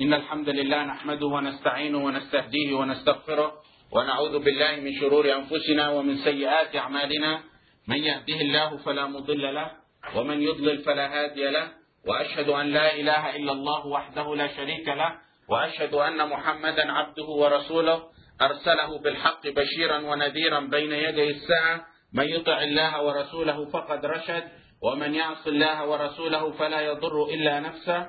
إن الحمد لله نحمده ونستعينه ونستهديه ونستغفره ونعوذ بالله من شرور أنفسنا ومن سيئات أعمالنا. من يهده الله فلا مضل له ومن يضلل فلا هادي له وأشهد أن لا إله إلا الله وحده لا شريك له وأشهد أن محمدا عبده ورسوله. أرسله بالحق بشيرا ونذيرا بين يدي الساعة. من يطع الله ورسوله فقد رشد ومن يعص الله ورسوله فلا يضر إلا نفسه.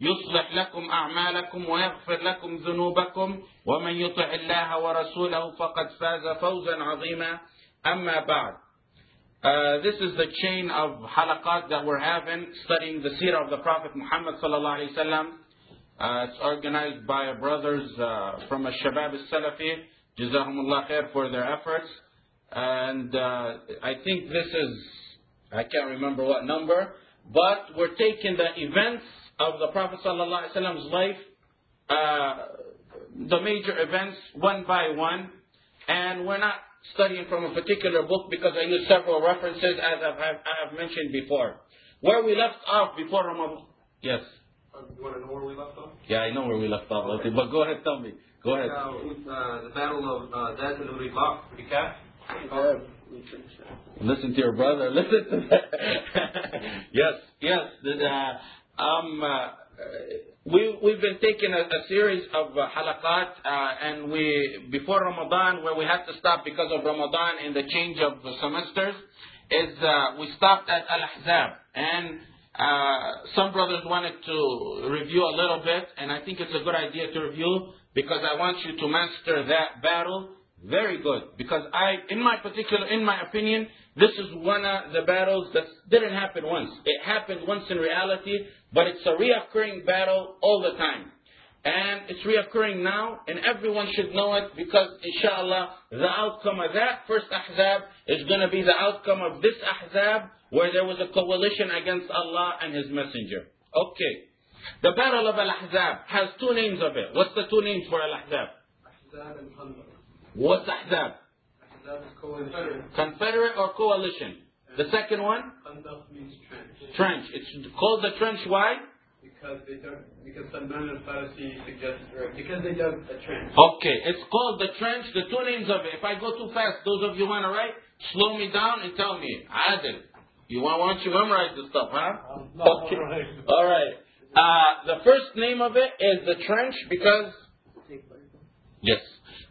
يصلح لكم أعمالكم ويغفر لكم ذنوبكم ومن يطع الله ورسوله فقد فاز فوزا عظيما أما بعد Uh, this is the chain of halaqat that we're having studying the seerah of the Prophet Muhammad sallallahu alaihi wasallam. Uh, it's organized by our brothers uh, from Al-Shabab al-Salafi. Jazahumullah khair for their efforts. And uh, I think this is, I can't remember what number, but we're taking the events of the Prophet wasallam's life, uh, the major events one by one, and we're not studying from a particular book because I use several references as I've, I have mentioned before. Where we left off before Ramadan. Yes. Uh, you want to know where we left off? Yeah, I know where we left off, okay. but go ahead, tell me. Go ahead. Uh, with, uh, the battle of uh, Zat and Riba, recap. Listen to your brother. Listen to that. yes, yes. The, uh, uh, we've been taking a, series of uh, halaqat, uh, and we before Ramadan, where we had to stop because of Ramadan and the change of semesters, is uh, we stopped at Al Ahzab, and uh, some brothers wanted to review a little bit, and I think it's a good idea to review because I want you to master that battle very good. Because I, in my particular, in my opinion, this is one of the battles that didn't happen once. It happened once in reality, but it's a reoccurring battle all the time. And it's reoccurring now, and everyone should know it because, inshallah, the outcome of that first ahzab is going to be the outcome of this ahzab where there was a coalition against Allah and His Messenger. Okay. The Battle of Al-Ahzab has two names of it. What's the two names for Al-Ahzab? Ahzab and Khandaq. What's Ahzab? Ahzab. Confederate or coalition? The second one? Khandaq means trench. Trench. It's called the trench. Why? Because they dug, because Salman al-Farisi suggested, or because they dug a trench. Okay, it's called the trench. The two names of it. If I go too fast, those of you want to write, slow me down and tell me. Adil. You want, why don't you memorize the stuff, huh? Um, no, Okay. all right. All right. Uh, the first name of it is the trench because Yes.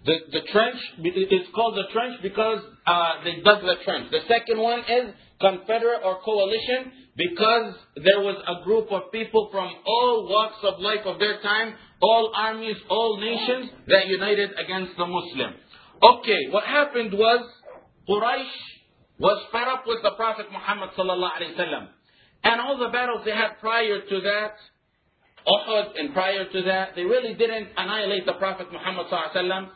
The, the trench is called the trench because uh, they dug the trench. The second one is Confederate or coalition because there was a group of people from all walks of life of their time, all armies, all nations that united against the Muslim. Okay, what happened was Quraysh was fed up with the Prophet Muhammad sallallahu and all the battles they had prior to that Uhud and prior to that, they really didn't annihilate the Prophet Muhammad sallallahu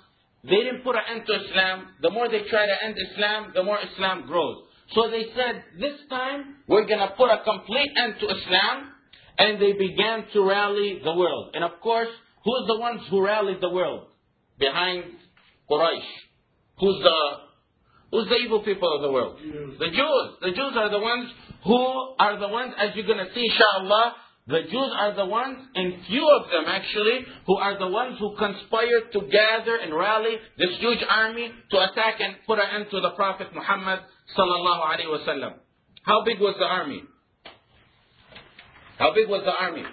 They didn't put an end to Islam. The more they try to end Islam, the more Islam grows. So they said, this time we're going to put a complete end to Islam, and they began to rally the world. And of course, who's the ones who rallied the world behind Quraysh? Who's the Who's the evil people of the world? The Jews. The Jews are the ones who are the ones, as you're going to see, inshallah, the Jews are the ones, and few of them actually, who are the ones who conspired to gather and rally this huge army to attack and put an end to the Prophet Muhammad sallallahu alaihi wasallam. How big was the army? How big was the army?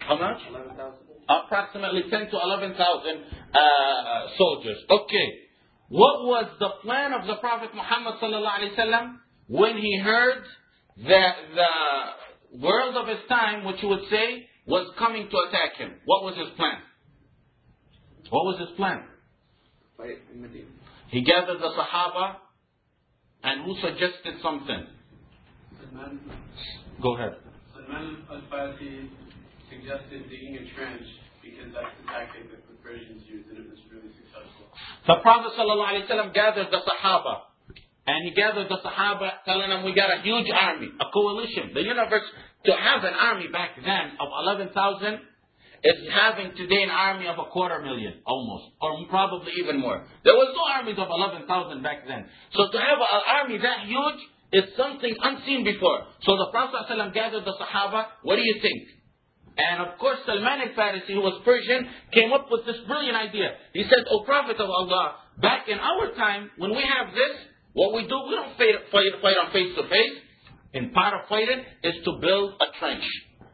How much? 11,000. Approximately 10 to 11,000 uh, soldiers. Okay. What was the plan of the Prophet Muhammad sallallahu alaihi wasallam when he heard that the world of his time, which you would say, was coming to attack him? What was his plan? What was his plan? Fight in Medina. He gathered the Sahaba, and who suggested something? Go ahead. Salman al-Farisi suggested digging a trench because that's the tactic that the Persians used, and it was really successful. The Prophet ﷺ gathered the Sahaba. And he gathered the Sahaba telling them, we got a huge army, a coalition. The universe, to have an army back then of 11,000 is having today an army of a quarter million, almost, or probably even more. There was no armies of 11,000 back then. So to have an army that huge is something unseen before. So the Prophet ﷺ gathered the Sahaba, what do you think? And of course, Salman al-Farisi, who was Persian, came up with this brilliant idea. He said, O Prophet of Allah, back in our time, when we have this, what we do, we don't fight, fight, fight on face to face. And part of fighting is to build a trench.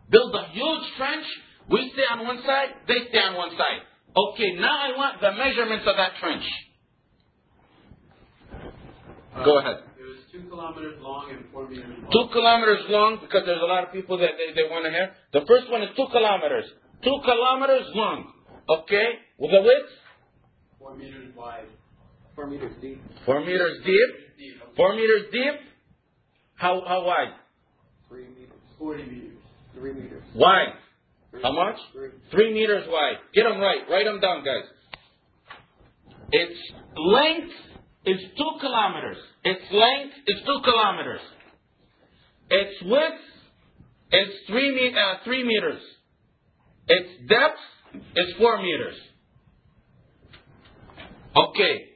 Build a huge trench. We stay on one side, they stay on one side. Okay, now I want the measurements of that trench. Uh, Go ahead. It was two kilometers long and four meters wide. Two kilometers long, because there's a lot of people that they, they want to hear. The first one is two kilometers. Two kilometers long. Okay? With a width? Four meters wide. Four meters deep. Four meters deep. Four meters deep. How, how wide? Three meters. Forty meters. Three meters. Wide. Three. How much? Three. Three meters wide. Get them right. Write them down, guys. Its length is two kilometers. Its length is two kilometers. Its width is three, me- uh, three meters. Its depth is four meters. Okay.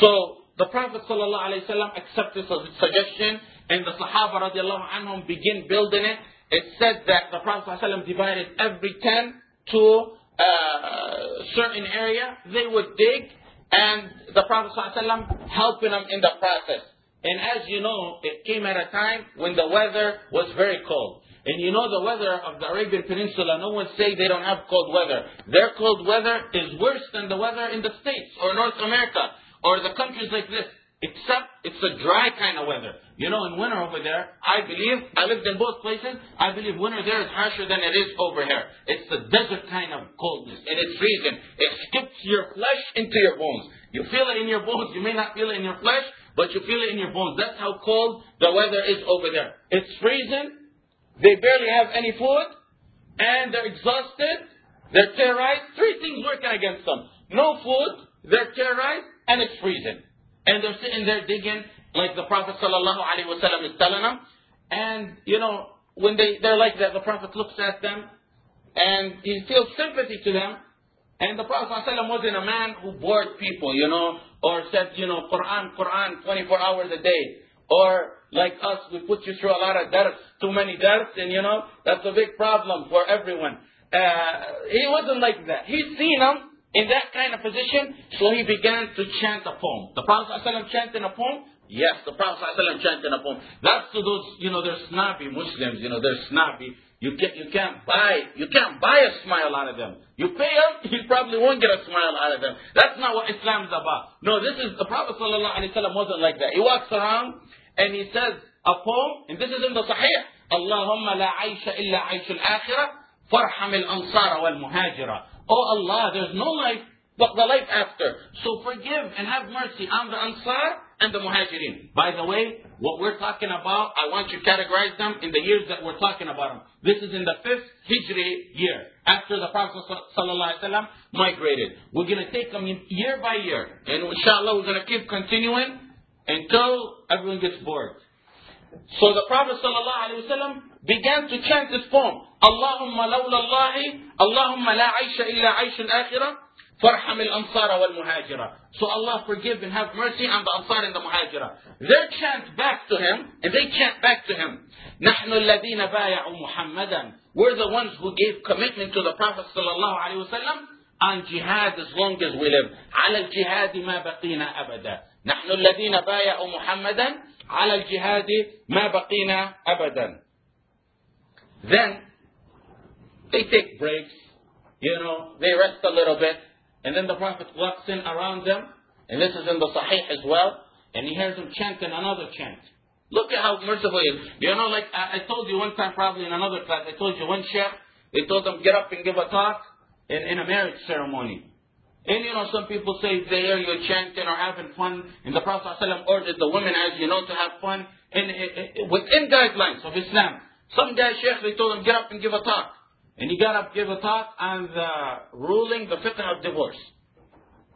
So the Prophet ﷺ accepted the suggestion and the Sahaba radiallahu anhum begin building it. It said that the Prophet ﷺ divided every tent to a certain area. They would dig and the Prophet ﷺ helping them in the process. And as you know, it came at a time when the weather was very cold. And you know the weather of the Arabian Peninsula, no one say they don't have cold weather. Their cold weather is worse than the weather in the States or North America or the countries like this. Except it's a dry kind of weather. You know, in winter over there, I believe, I lived in both places, I believe winter there is harsher than it is over here. It's a desert kind of coldness, and it's freezing. It skips your flesh into your bones. You feel it in your bones, you may not feel it in your flesh, but you feel it in your bones. That's how cold the weather is over there. It's freezing, they barely have any food, and they're exhausted, they're terrorized. Three things working against them. No food, they're terrorized, and it's freezing. And they're sitting there digging like the Prophet wasallam is telling them. And, you know, when they, they're like that, the Prophet looks at them and he feels sympathy to them. And the Prophet ﷺ wasn't a man who bored people, you know, or said, you know, Quran, Quran, 24 hours a day. Or like us, we put you through a lot of dars, too many dars, and you know, that's a big problem for everyone. Uh, he wasn't like that. He's seen them in that kind of position, so he began to chant a poem. The Prophet ﷺ chanting a poem? Yes, the Prophet ﷺ chanting a poem. That's to those, you know, they're snobby Muslims, you know, they're snobby. You can't, you can't buy, you can't buy a smile out of them. You pay them, you probably won't get a smile out of them. That's not what Islam is about. No, this is, the Prophet ﷺ wasn't like that. He walks around and he says a poem, and this is in the Sahih. Allahumma la aisha illa aish al-akhirah, farham al-ansara wal-muhajira. Oh Allah, there's no life but the life after. So forgive and have mercy on the Ansar and the Muhajirin. By the way, what we're talking about, I want you to categorize them in the years that we're talking about them. This is in the fifth Hijri year, after the Prophet ﷺ migrated. We're going to take them year by year. And inshallah, we're going to keep continuing until everyone gets bored. So the Prophet ﷺ began to chant this poem. Allahumma lawla Allahi, Allahumma la aisha illa aish al-akhirah, farham al-ansara wal-muhajira. So Allah forgive and have mercy on the Ansar and the Muhajira. They chant back to him, and they chant back to him. نحن الذين بايعوا محمدا. We're the ones who gave commitment to the Prophet sallallahu alaihi wasallam on jihad as long as we live. على الجهاد ما بقينا أبدا. نحن الذين بايعوا محمدا على الجهاد ما بقينا أبدا. Then they take breaks, you know, they rest a little bit, and then the Prophet walks in around them, and this is in the Sahih as well, and he hears them chanting another chant. Look at how merciful he is. You know, like I, told you one time, probably in another class, I told you one sheikh, they told them get up and give a talk in, in a marriage ceremony. And you know, some people say they hear you chanting or having fun, and the Prophet ﷺ ordered the women, as you know, to have fun in, in, within guidelines of Islam. Some guy, sheikh, they told him get up and give a talk. and he got up, gave a talk on the ruling, the fiqh of divorce.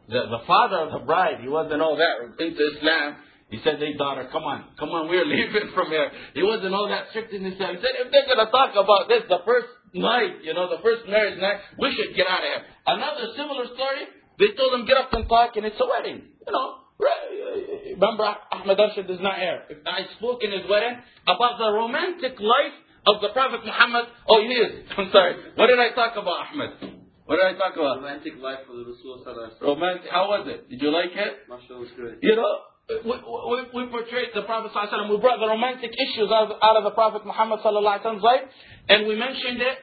The, the father of the bride, he wasn't all that into Islam. He said, hey daughter, come on, come on, we're leaving from here. He wasn't all that strict in Islam. He said, if they're going to talk about this the first night, you know, the first marriage night, we should get out of here. Another similar story, they told him, get up and talk, and it's a wedding. You know, remember Ahmed Arshad is not here. If I spoke in his wedding about the romantic life of the Prophet Muhammad, oh, he is. I'm sorry. What did I talk about, Ahmed? What did I talk about? Romantic life of the Rasul Sallallahu Alaihi Wasallam. Romantic. How was it? Did you like it? Mashallah was good. You know, we, we, we portrayed the Prophet ﷺ. We brought the romantic issues out of, out of the Prophet Muhammad ﷺ's life, and we mentioned it.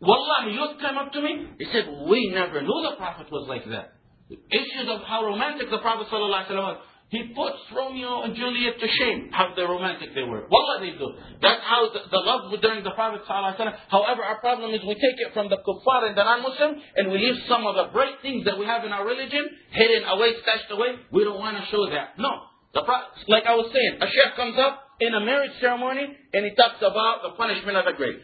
Wallahi, youth came up to me. He said, "We never knew the Prophet was like that." Issues of how romantic the Prophet ﷺ was. He puts Romeo and Juliet to shame how the romantic they were. Wallah, they do. That's how the, the love during the Prophet. However, our problem is we take it from the kuffar and the non-Muslim and we leave some of the bright things that we have in our religion hidden away, stashed away. We don't want to show that. No. The like I was saying, a sheikh comes up in a marriage ceremony and he talks about the punishment of the grave.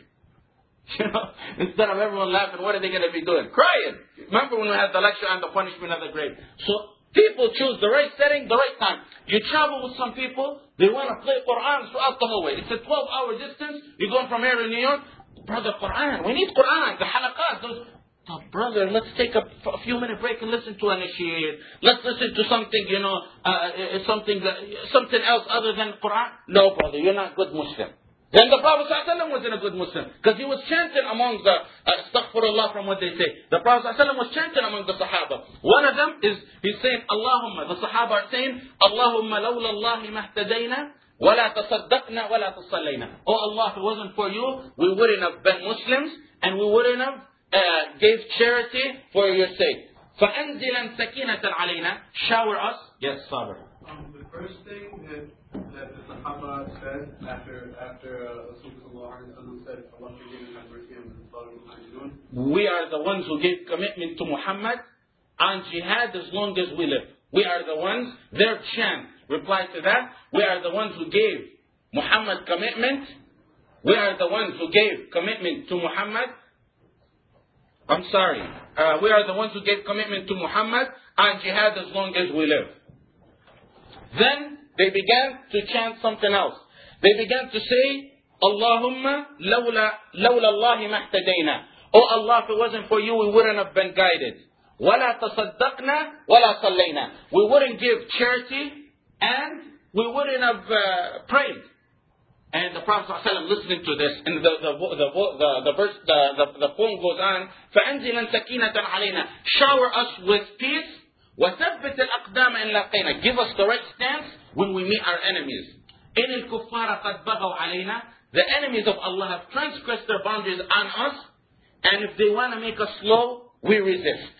You know, instead of everyone laughing, what are they going to be doing? Crying. Remember when we had the lecture on the punishment of the grave? So People choose the right setting, the right time. You travel with some people, they want to play Quran throughout the whole way. It's a 12 hour distance. You're going from here to New York. Brother, Quran. We need Quran. The halaqat. Those, oh, brother, let's take a, a few minute break and listen to an initiate. Let's listen to something, you know, uh, uh, something, that, something else other than Quran. No, brother, you're not good Muslim. Then the Prophet ﷺ wasn't a good Muslim because he was chanting among the uh, astaghfirullah from what they say. The Prophet ﷺ was chanting among the Sahaba. One of them is he's saying Allahumma. The Sahaba are saying Allahumma lawla Allahi mahtadayna ولا تصدقنا ولا تصلينا. Oh Allah, if it wasn't for you, we wouldn't have been Muslims and we wouldn't have uh, gave charity for your sake. فأنزلا سكينة علينا. Shower us. Yes, Father. Um, the first thing said after after uh, We are the ones who gave commitment to Muhammad on jihad as long as we live. We are the ones, their chant replied to that. We are the ones who gave Muhammad commitment. We are the ones who gave commitment to Muhammad. I'm sorry. Uh, we are the ones who gave commitment to Muhammad on jihad as long as we live. Then they began to chant something else. They began to say, Allahumma lawla, lawla Allahi mahtadayna. Oh Allah, if it wasn't for you, we wouldn't have been guided. ولا تصدقنا ولا صلينا. We wouldn't give charity and we wouldn't have uh, prayed. And the Prophet ﷺ listening to this, and the the the the, the verse the, the the poem goes on, فأنزلا سكينة علينا. Shower us with peace وثبت الأقدام إن لقينا. Give us the right stance when we meet our enemies. إن الكفار قد بغوا علينا. The enemies of Allah have transgressed their boundaries on us, and if they want to make us slow, we resist.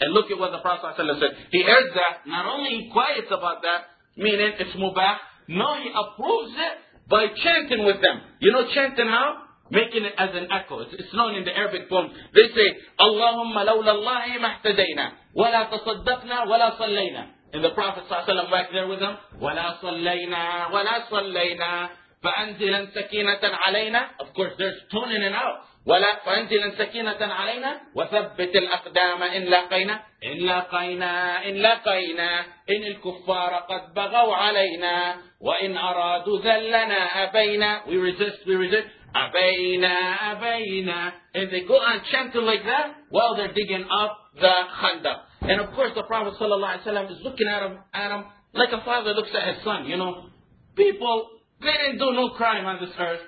And look at what the Prophet ﷺ said. He heard that. Not only he quiets about that, meaning it's mubah. No, he approves it by chanting with them. You know chanting how? Making it as an echo. It's, it's known in the Arabic poem. They say, Allahumma lawla Allahi mahtadayna. Wala tasaddaqna wala sallayna. And the Prophet ﷺ back there with them, ولا صلينا ولا صلينا فأنزلا سكينة علينا. Of course, there's tuning it out. ولا فأنزلا سكينة علينا وثبت الأقدام إن لاقينا إن لاقينا إن لاقينا إن الكفار قد بغوا علينا وإن أرادوا ذلنا أبينا we resist we resist أبينا أبينا and they go on chanting like that while they're digging up the khandaq and of course the Prophet ﷺ is looking at him, at him like a father looks at his son you know people they didn't do no crime on this earth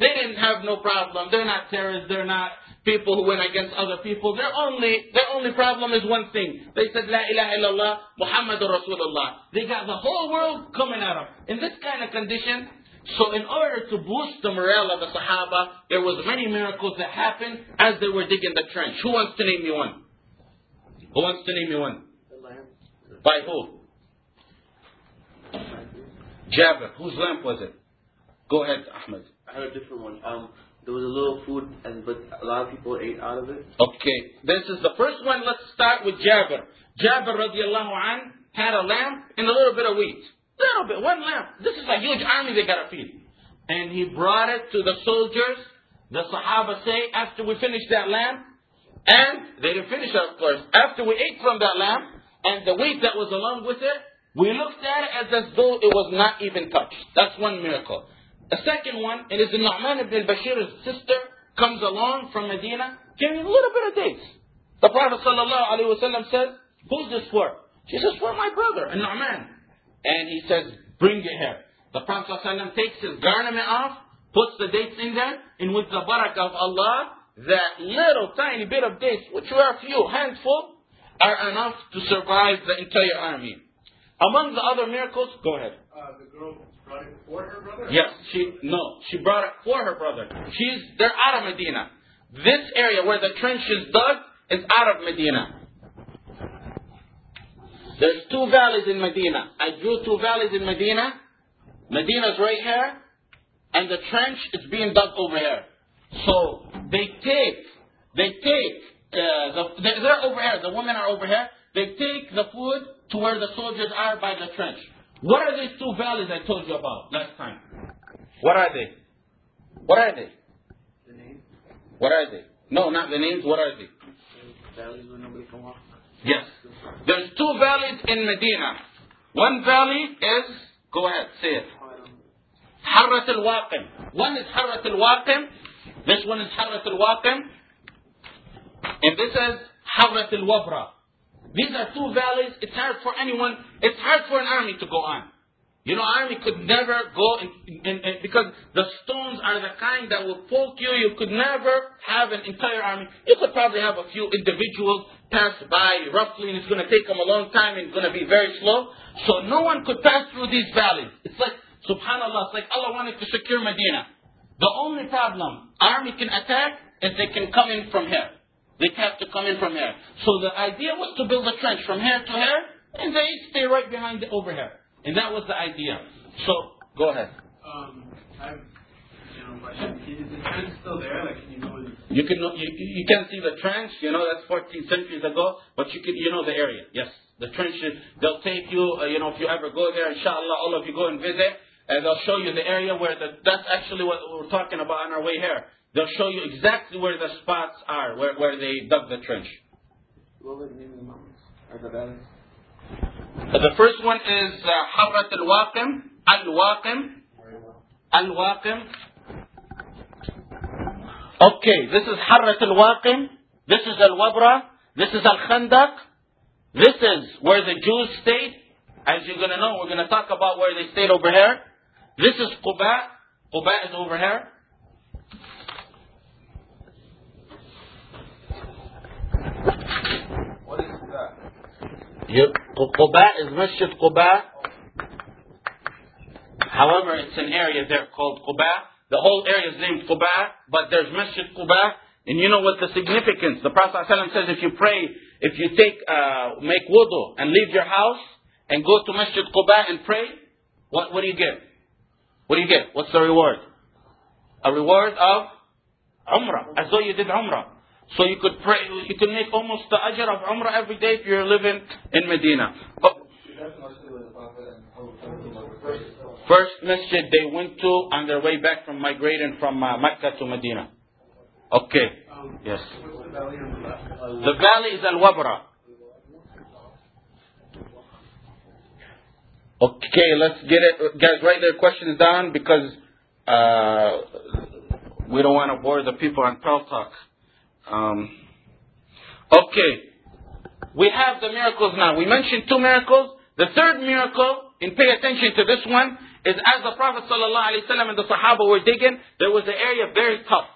they didn't have no problem. They're not terrorists. They're not people who went against other people. Their only, their only problem is one thing. They said, La ilaha illallah, Muhammadur Rasulullah. They got the whole world coming at them. In this kind of condition, so in order to boost the morale of the Sahaba, there was many miracles that happened as they were digging the trench. Who wants to name me one? Who wants to name me one? The lamp. By who? Jabir. Whose lamp was it? Go ahead, Ahmed. I had a different one. Um, there was a little food, and but a lot of people ate out of it. Okay, this is the first one. Let's start with Jabir. Jabir radiallahu an had a lamb and a little bit of wheat. Little bit, one lamb. This is a huge army they got to feed. And he brought it to the soldiers the Sahaba say, after we finished that lamb, and they didn't finish of course, after we ate from that lamb, and the wheat that was along with it, we looked at it as, though it was not even touched. That's one miracle. The second one, it is the Nu'man ibn al-Bashir's sister comes along from Medina carrying a little bit of dates. The Prophet ﷺ says, Who's this for? She says, For my brother, a Nu'man. And he says, Bring it here. The Prophet ﷺ takes his garment off, puts the dates in there, and with the barakah of Allah, that little tiny bit of dates, which were a few handful, are enough to survive the entire army. Among the other miracles, go ahead. Uh, the girl brought it for her brother? Yes, she no, she brought it for her brother. She's they're out of Medina. This area where the trench is dug is out of Medina. There's two valleys in Medina. I drew two valleys in Medina. Medina's right here, and the trench is being dug over here. So they take, they take, uh, the, they're over here. The women are over here. They take the food to where the soldiers are by the trench. What are these two valleys I told you about last time? What are they? What are they? The name? What are they? No, not the names. What are they? Valleys where nobody can walk. Yes. There's two valleys in Medina. One valley is, go ahead, say it. Harrat al-Waqim. One is Harrat al-Waqim. This one is Harrat al-Waqim. And this is Harrat al-Wabra. These are two valleys. It's hard for anyone, it's hard for an army to go on. You know, army could never go in, in, in, because the stones are the kind that will poke you. You could never have an entire army. You could probably have a few individuals pass by roughly, and it's going to take them a long time and it's going to be very slow. So no one could pass through these valleys. It's like, subhanAllah, it's like Allah wanted to secure Medina. The only problem, army can attack is they can come in from here. They have to come in from here. So the idea was to build a trench from here to here, and they stay right behind the, over here. And that was the idea. So, go ahead. Um, I've, you know, question. Is the trench still there? Like, can you go in? You can know, you, you can see the trench, you know, that's 14 centuries ago, but you can, you know the area, yes. The trenches, they'll take you, uh, you know, if you ever go there, inshallah, all of you go and visit, and they'll show you the area where the, that's actually what we're talking about on our way here. They'll show you exactly where the spots are, where, where they dug the trench. What were the of the mountains? Or the valleys? The first one is uh, Harrat al-Waqim, al-Waqim, al-Waqim. Okay, this is Harrat al-Waqim, this is al-Wabra, this is al-Khandaq, this is where the Jews stayed. As you're going to know, we're going to talk about where they stayed over here. This is Quba, Quba is over here. What is that? Quba is Masjid Quba. However, it's an area there called Quba. The whole area is named Quba, but there's Masjid Quba. And you know what the significance? The Prophet ﷺ says if you pray, if you take, uh, make wudu and leave your house and go to Masjid Quba and pray, what, what do you get? What do you get? What's the reward? A reward of Umrah, as though you did Umrah. So you could pray, you could make almost the ajr of Umrah every day if you're living in Medina. But first masjid they went to on their way back from migrating from uh, Mecca to Medina. Okay. Yes. The valley is Al Wabra. Okay, let's get it. Guys, write their questions down because uh, we don't want to bore the people on Paltalk. Um, okay, we have the miracles now. We mentioned two miracles. The third miracle, and pay attention to this one, is as the Prophet ﷺ and the Sahaba were digging, there was an area very tough.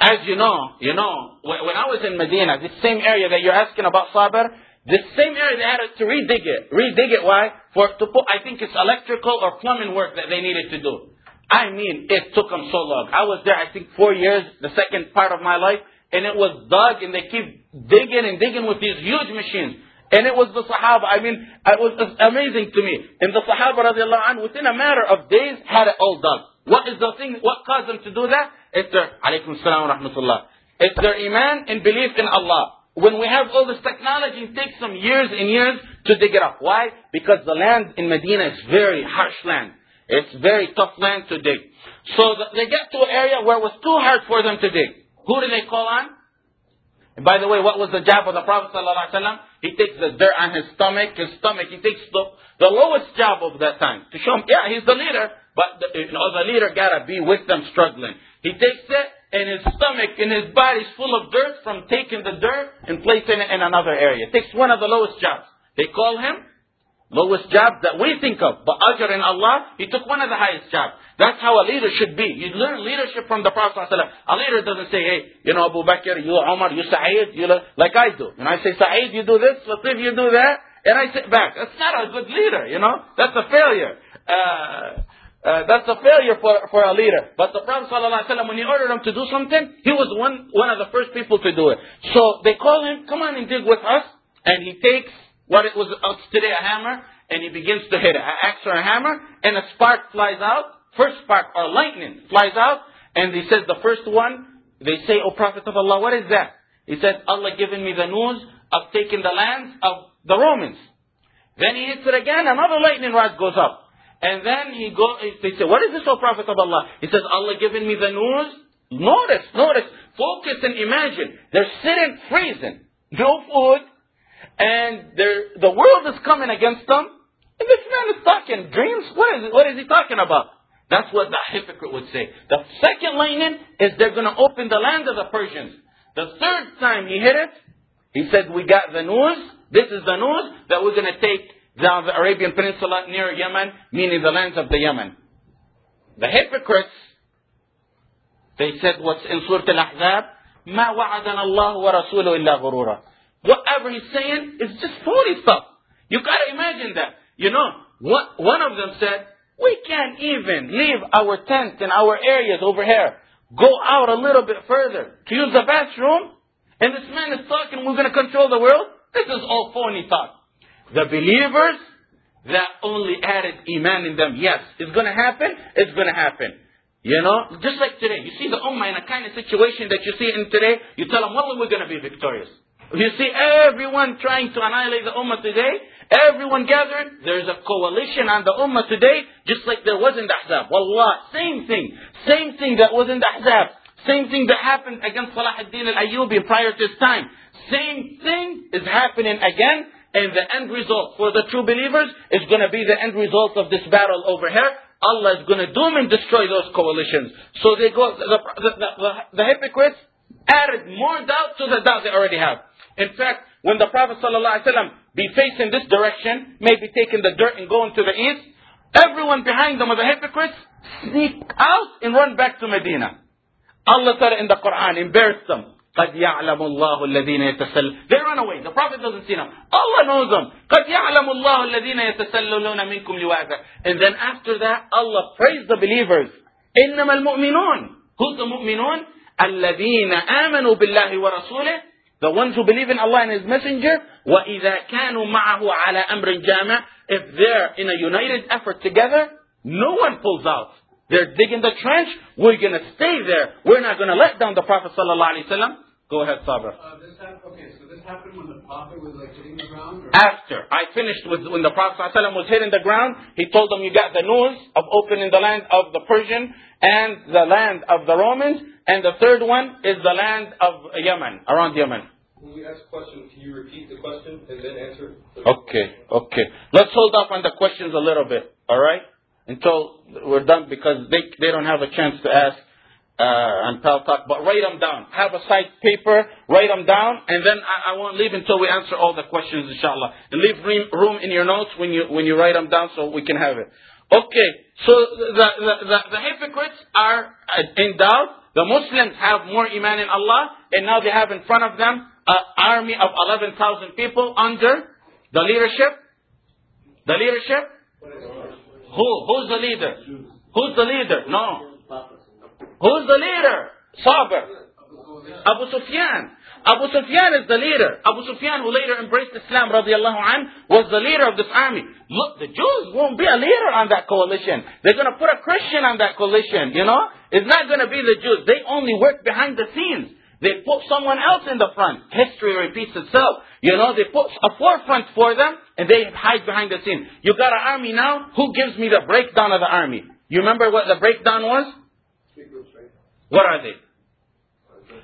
As you know, you know, when, when I was in Medina, this same area that you're asking about Sabr, this same area they had to redig it. Redig it, why? For to put, I think it's electrical or plumbing work that they needed to do. I mean, it took them so long. I was there, I think, four years, the second part of my life, and it was dug, and they keep digging and digging with these huge machines. And it was the Sahaba. I mean, it was amazing to me. And the Sahaba, radiallahu anhu, within a matter of days, had it all done. What is the thing, what caused them to do that? It's their, alaykum salam wa rahmatullah. It's their iman and belief in Allah. When we have all this technology, it takes some years and years to dig it up. Why? Because the land in Medina is very harsh land. It's very tough land to dig. So they get to an area where it was too hard for them to dig. Who do they call on? And by the way, what was the job of the Prophet ﷺ? He takes the dirt on his stomach, his stomach. He takes the, the lowest job of that time to show him, yeah, he's the leader, but the, you know, the leader gotta be with them struggling. He takes it, and his stomach and his body's full of dirt from taking the dirt and placing it in another area. It takes one of the lowest jobs. They call him lowest job that we think of. But Ajr in Allah, he took one of the highest jobs. That's how a leader should be. You learn leadership from the Prophet ﷺ. A leader doesn't say, hey, you know, Abu Bakr, you Omar, you Sa'id, you like I do. And I say, Sa'id, you do this, Latif, you do that, and I sit back. That's not a good leader, you know? That's a failure. Uh, uh, that's a failure for, for a leader. But the Prophet ﷺ, when he ordered him to do something, he was one, one of the first people to do it. So they call him, come on and dig with us. And he takes what it was uh, today, a hammer, and he begins to hit it. An axe or a hammer, and a spark flies out. First spark or lightning flies out, and he says the first one, they say, O Prophet of Allah, what is that? He says, Allah given me the news of taking the lands of the Romans. Then he hits it again, another lightning rod goes up. And then he go, they say, what is this, O Prophet of Allah? He says, Allah given me the news. Notice, notice, focus and imagine. They're sitting freezing. No food. And the world is coming against them. And this man is talking dreams. What is, what is he talking about? That's what the hypocrite would say. The second lightning is they're going to open the land of the Persians. The third time he hit it, he said, we got the news. This is the news that we're going to take down the Arabian Peninsula near Yemen, meaning the lands of the Yemen. The hypocrites, they said what's in Surah Al-Ahzab, ما وعدنا الله ورسوله إلا غرورا. Whatever he's saying is just phony stuff. You gotta imagine that. You know, what, one of them said, we can't even leave our tent in our areas over here. Go out a little bit further to use the bathroom. And this man is talking, we're going to control the world. This is all phony talk. The believers that only added iman in them. Yes, it's going to happen. It's going to happen. You know, just like today, you see the ummah in a kind of situation that you see in today. You tell them, well, we're going to be victorious. You see everyone trying to annihilate the ummah today. Everyone gathered. There's a coalition on the ummah today, just like there was in the Ahzab. Wallah, same thing. Same thing that was in the Ahzab. Same thing that happened against Salah ad-Din al-Ayyubi prior to his time. Same thing is happening again and the end result for the true believers is going to be the end result of this battle over here. Allah is going to doom and destroy those coalitions. So they go, the, the, the, the hypocrites added more doubt to the doubt they already have. In fact, when the Prophet ﷺ be facing this direction, maybe taking the dirt and going to the east, everyone behind them are the hypocrites sneak out and run back to Medina. Allah said in the Quran, embarrass them. قد يعلم الله الذين يتسلل They run away. The Prophet doesn't see them. Allah knows them. قد يعلم الله الذين يتسللون منكم لواذا And then after that, Allah praised the believers. إنما المؤمنون Who's the mu'minun? الذين آمنوا بالله ورسوله The ones who believe in Allah and His Messenger. وإذا كانوا معه على أمر جامع If they're in a united effort together, no one pulls out. They're digging the trench. We're going to stay there. We're not going to let down the Prophet sallallahu alaihi wasallam. Go ahead, Sabra. Uh, this happened, okay, so this happened when the Prophet was like hitting the ground? Or? After. I finished with when the Prophet ﷺ was hitting the ground, he told them, you got the news of opening the land of the Persian and the land of the Romans, and the third one is the land of Yemen, around Yemen. When we ask a question, can you repeat the question and then answer? Okay, okay. Let's hold off on the questions a little bit, alright? Until we're done because they, they don't have a chance to ask Uh, and Paltalk, but write them down. Have a side paper, write them down, and then I, I won't leave until we answer all the questions, inshallah. And leave room in your notes when you when you write them down so we can have it. Okay, so the the, the, the hypocrites are uh, in doubt. The Muslims have more iman in Allah, and now they have in front of them an army of 11,000 people under the leadership. The leadership? Who? Who's the leader? Who's the leader? No. Who's the leader? Sabr. Abu Sufyan. Abu Sufyan is the leader. Abu Sufyan, who later embraced Islam, radiallahu an, was the leader of this army. Look, the Jews won't be a leader on that coalition. They're going to put a Christian on that coalition, you know? It's not going to be the Jews. They only work behind the scenes. They put someone else in the front. History repeats itself. You know, they put a forefront for them and they hide behind the scene. You got an army now. Who gives me the breakdown of the army? You remember what the breakdown was? What are they?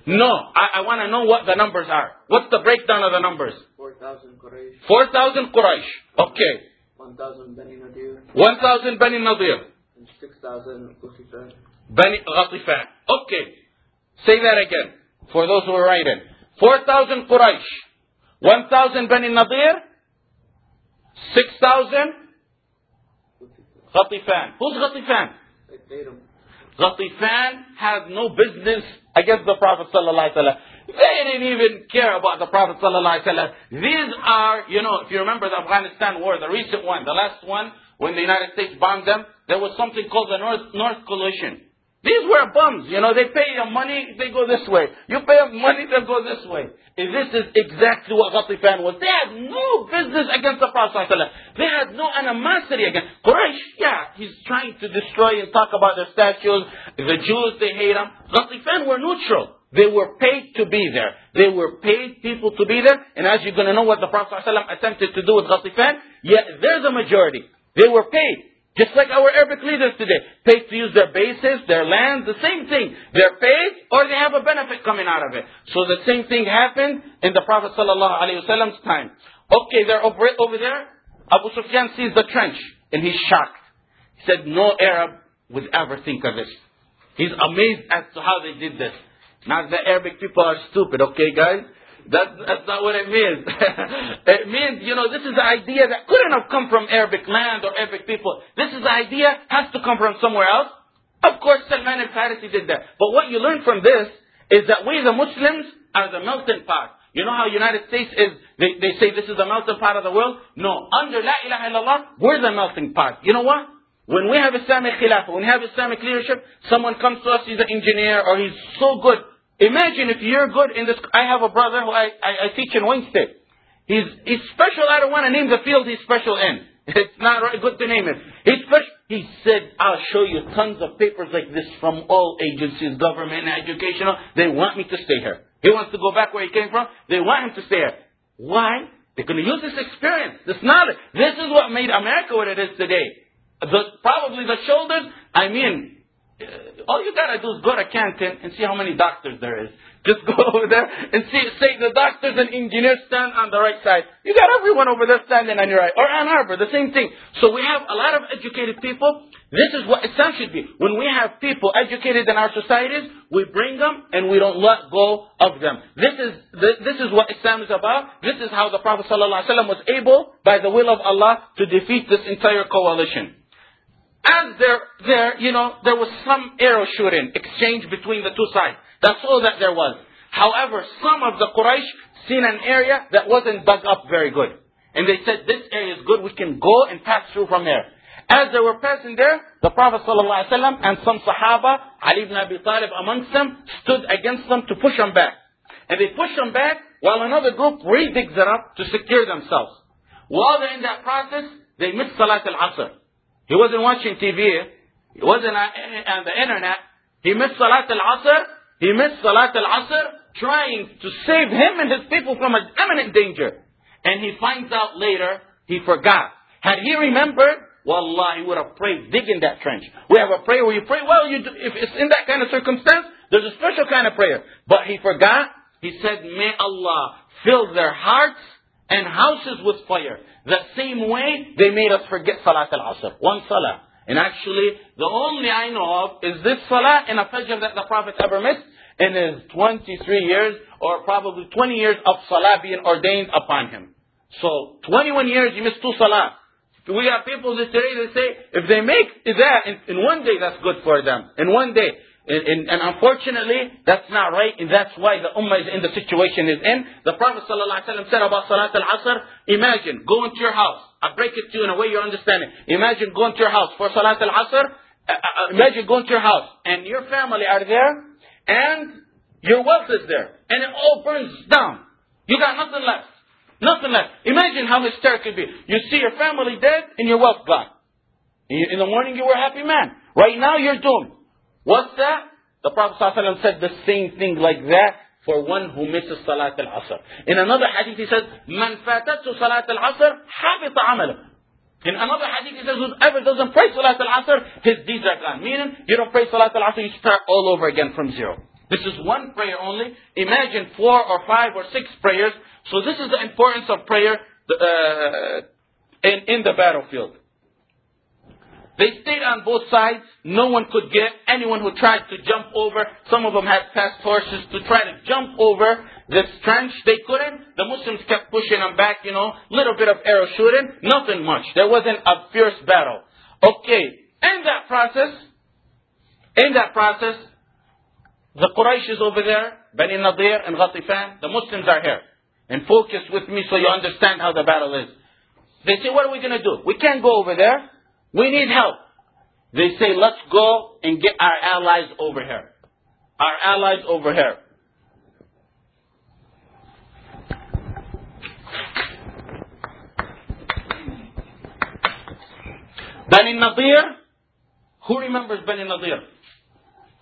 No, I, I want to know what the numbers are. What's the breakdown of the numbers? 4,000 Quraysh, 4,000 Quraysh. Okay. 1,000 Bani Nadir, 1,000 Bani Nadir. and 6,000 Qusifan. Bani Ghatifan. Okay. Say that again. For those who are writing. 4,000 Quraysh. 1,000 Bani Nadir. 6,000 Ghatifan. Who's Ghatifan? Ghatifan had no business against the Prophet wasallam. They didn't even care about the Prophet wasallam. These are, you know, if you remember the Afghanistan war, the recent one, the last one, when the United States bombed them, there was something called the North North Coalition. These were bums, you know, they pay them money, they go this way. You pay them money, they go this way. And this is exactly what Ghatifan was. They had no business against the Prophet. They had no animosity against Quraysh. Yeah, he's trying to destroy and talk about their statues. The Jews, they hate them. Ghatifan were neutral. They were paid to be there. They were paid people to be there. And as you're going to know what the Prophet ﷺ attempted to do with Ghatifan, yeah, they're the majority. They were paid. Just like our Arabic leaders today, paid to use their bases, their lands, the same thing. They're paid or they have a benefit coming out of it. So the same thing happened in the Prophet wasallam's time. Okay, they're over, over there. Abu Sufyan sees the trench and he's shocked. He said, no Arab would ever think of this. He's amazed as to how they did this. Not the Arabic people are stupid, okay guys? That's, that's not what it means. it means, you know, this is the idea that couldn't have come from Arabic land or Arabic people. This is the idea, has to come from somewhere else. Of course, Salman al-Farisi did that. But what you learn from this is that we, the Muslims, are the melting pot. You know how United States is, they, they say this is the melting pot of the world? No. Under La ilaha illallah, we're the melting pot. You know what? When we have Islamic Khilafah, when we have Islamic leadership, someone comes to us, he's an engineer or he's so good. Imagine if you're good in this. I have a brother who I, I, I teach in Wayne State. He's, he's special. I don't want to name the field he's special in. It's not right, good to name it. He's special. He said, I'll show you tons of papers like this from all agencies, government, educational. They want me to stay here. He wants to go back where he came from. They want him to stay here. Why? They're going to use this experience, this knowledge. This is what made America what it is today. The, probably the shoulders. I mean, Uh, all you gotta do is go to Canton and see how many doctors there is. Just go over there and see, say the doctors and engineers stand on the right side. You got everyone over there standing on your right. Or Ann Arbor, the same thing. So we have a lot of educated people. This is what Islam should be. When we have people educated in our societies, we bring them and we don't let go of them. This is, this is what Islam is about. This is how the Prophet ﷺ was able, by the will of Allah, to defeat this entire coalition. As there, there, you know, there was some arrow shooting exchange between the two sides. That's all that there was. However, some of the Quraysh seen an area that wasn't dug up very good. And they said, this area is good, we can go and pass through from there. As they were passing there, the Prophet ﷺ and some Sahaba, Ali ibn Abi Talib amongst them, stood against them to push them back. And they pushed them back while another group redigs it up to secure themselves. While they're in that process, they missed Salat al-Asr. He wasn't watching TV. He wasn't on the internet. He missed Salat al-Asr. He missed Salat al-Asr trying to save him and his people from an imminent danger. And he finds out later he forgot. Had he remembered, Wallah, he would have prayed, dig in that trench. We have a prayer where you pray, well, you do, if it's in that kind of circumstance, there's a special kind of prayer. But he forgot. He said, may Allah fill their hearts and houses with fire. The same way they made us forget Salat al-Asr. One Salah. And actually, the only I know of is this Salah in a Fajr that the Prophet ever missed in his 23 years or probably 20 years of Salah being ordained upon him. So, 21 years you missed two Salah. We have people today they say if they make that in, in one day that's good for them. In one day. And, and, unfortunately, that's not right, and that's why the ummah is in the situation is in. The Prophet ﷺ said about Salat al-Asr, imagine going to your house. I break it to you in a way you understand it. Imagine going to your house for Salat al-Asr. Uh, uh, imagine going to your house, and your family are there, and your wealth is there, and it all burns down. You got nothing left. Nothing left. Imagine how hysterical it would be. You see your family dead, and your wealth gone. In the morning you were a happy man. Right now you're doomed. What's that? The Prophet ﷺ said the same thing like that for one who misses Salat al-Asr. In another hadith he says, Man fatatsu Salat al-Asr, habita amalah. In another hadith he says, whoever doesn't pray Salat al-Asr, his deeds are gone. Meaning, you don't pray Salat al-Asr, you start all over again from zero. This is one prayer only. Imagine four or five or six prayers. So this is the importance of prayer uh, in, in the battlefield. They stayed on both sides. No one could get anyone who tried to jump over. Some of them had fast horses to try to jump over this trench. They couldn't. The Muslims kept pushing them back, you know, little bit of arrow shooting, nothing much. There wasn't a fierce battle. Okay, in that process, in that process, the Quraysh is over there, Bani Nadir and Ghatifan. The Muslims are here. And focus with me so you understand how the battle is. They say, what are we going to do? We can't go over there. We need help. They say, let's go and get our allies over here. Our allies over here. Bani Nadir. Who remembers Bani Nadir?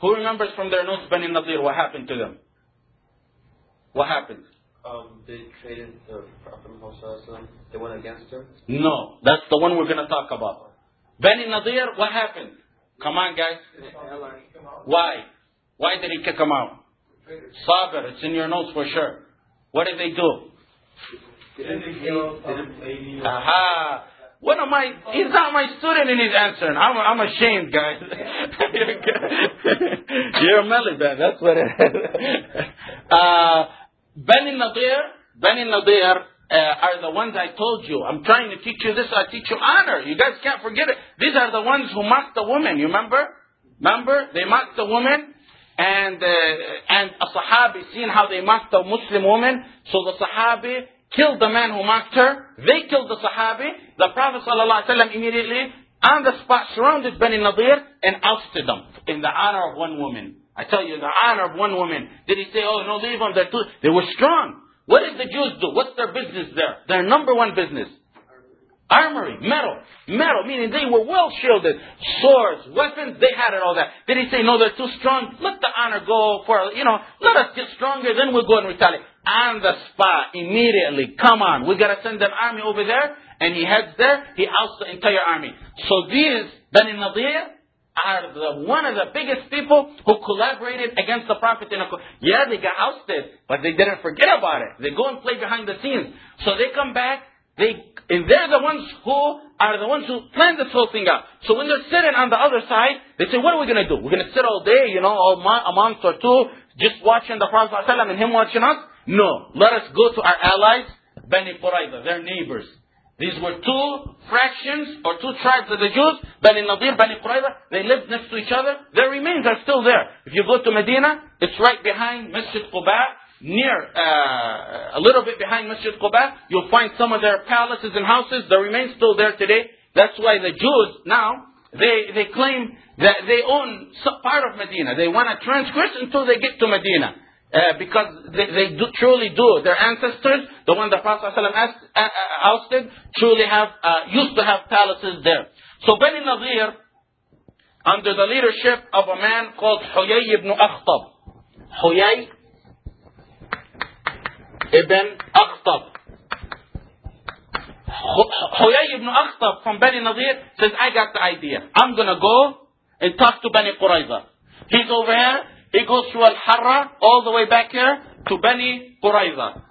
Who remembers from their notes Bani Nadir what happened to them? What happened? Um, they traded the Prophet Muhammad. They went against him. No, that's the one we're going to talk about. Bani Nadir, what happened? Come on, guys. Why? Why did he kick him out? Sabir, it's in your notes for sure. What did they do? Aha. What am I? He's not my student and he's answering. I'm, I'm ashamed, guys. You're a Maliban, that's what it is. uh, Nadir, Bani Nadir uh, are the ones I told you. I'm trying to teach you this, I teach you honor. You guys can't forget it. These are the ones who mocked the woman, you remember? Remember? They mocked the woman and uh, and a Sahabi seen how they mocked the Muslim woman, so the Sahabi killed the man who mocked her. They killed the Sahabi. The Prophet ﷺ immediately on the spot surrounded Bani Nadir and ousted them in the honor of one woman. I tell you, in the honor of one woman. Did he say, oh, no, leave them, they're too... They were strong. What did the Jews do? What's their business there? Their number one business. Armory, metal, metal, meaning they were well shielded. Swords, weapons, they had it all that. Did he say, no, they're too strong? Let the honor go for, you know, let us get stronger, then we'll go and retaliate. On the spot, immediately, come on, we gotta send an army over there, and he heads there, he outs the entire army. So these, Bani Nadir, are the, one of the biggest people who collaborated against the Prophet Yeah, they got ousted, but they didn't forget about it. They go and play behind the scenes. So they come back, they, and they're the ones who are the ones who plan this whole thing out. So when they're sitting on the other side, they say, what are we going to do? We're going to sit all day, you know, all mo- a month or two, just watching the Prophet ﷺ and him watching us? No. Let us go to our allies, Bani Qurayza, their neighbors. These were two fractions or two tribes of the Jews, Bani Nadir, Bani Qurayza. They lived next to each other. Their remains are still there. If you go to Medina, it's right behind Masjid Quba near, uh, a little bit behind Masjid Quba, you'll find some of their palaces and houses. The remains still there today. That's why the Jews now, they, they claim that they own part of Medina. They want to transgress until they get to Medina. Uh, because they, they do, truly do. Their ancestors, the one the Prophet ﷺ uh, uh, ousted, truly have, uh, used to have palaces there. So Bani Nadir, under the leadership of a man called Huyay ibn Akhtab. Huyay ibn Akhtab. Huyay ibn Akhtab from Bani Nadir says, I got the idea. I'm going to go and talk to Bani Qurayza. He's over here. He goes through Al-Harra all the way back here to Bani Qurayza.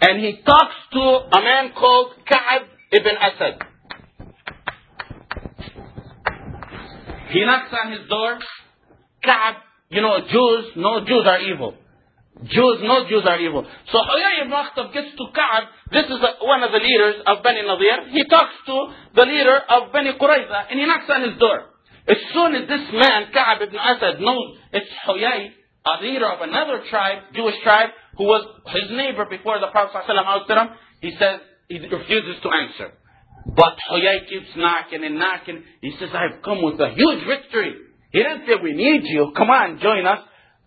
And he talks to a man called Ka'ab ibn Asad. He knocks on his door. Ka'ab, you know, Jews, no Jews are evil. Jews, no Jews are evil. So Huyay ibn Akhtab gets to Ka'ab. This is a, one of the leaders of Bani Nadir. He talks to the leader of Bani Qurayza and he knocks on his door. As soon as this man, Ka'ab ibn Asad, knows it's Huyay, a leader of another tribe, Jewish tribe, who was his neighbor before the Prophet ﷺ he says, he refuses to answer. But Huyay keeps knocking and knocking. He says, I've come with a huge victory. He didn't say, we need you. Come on, join us.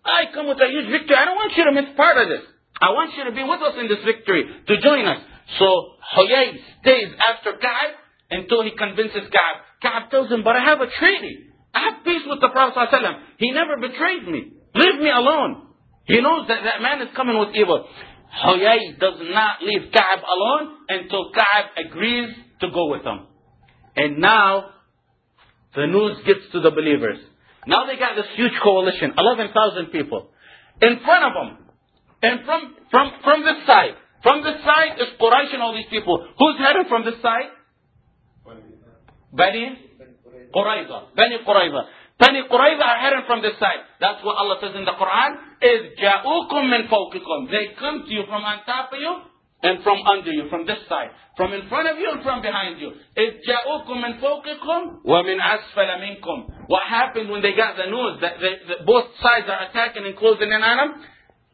I come with a huge victory. I don't want you to miss part of this. I want you to be with us in this victory, to join us. So Huyay stays after Ka'ab until he convinces Ka'ab. Ka'ab tells him, but I have a treaty. I have peace with the Prophet ﷺ. He never betrayed me. Leave me alone. He knows that that man is coming with evil. Huyay does not leave Ka'ab alone until Ka'ab agrees to go with him. And now, the news gets to the believers. Now they got this huge coalition, 11,000 people. In front of them, and from, from, from this side, from this side is Quraysh and all these people. Who's headed from this side? Bani Qurayza. Bani Qurayza. Bani Qurayza are heading from this side. That's what Allah says in the Quran. Is ja'ukum min fawqikum. They come to you from on top of you and from under you, from this side. From in front of you and from behind you. Is ja'ukum min fawqikum wa min asfala minkum. What happened when they got the news that, they, that both sides are attacking and closing in on them?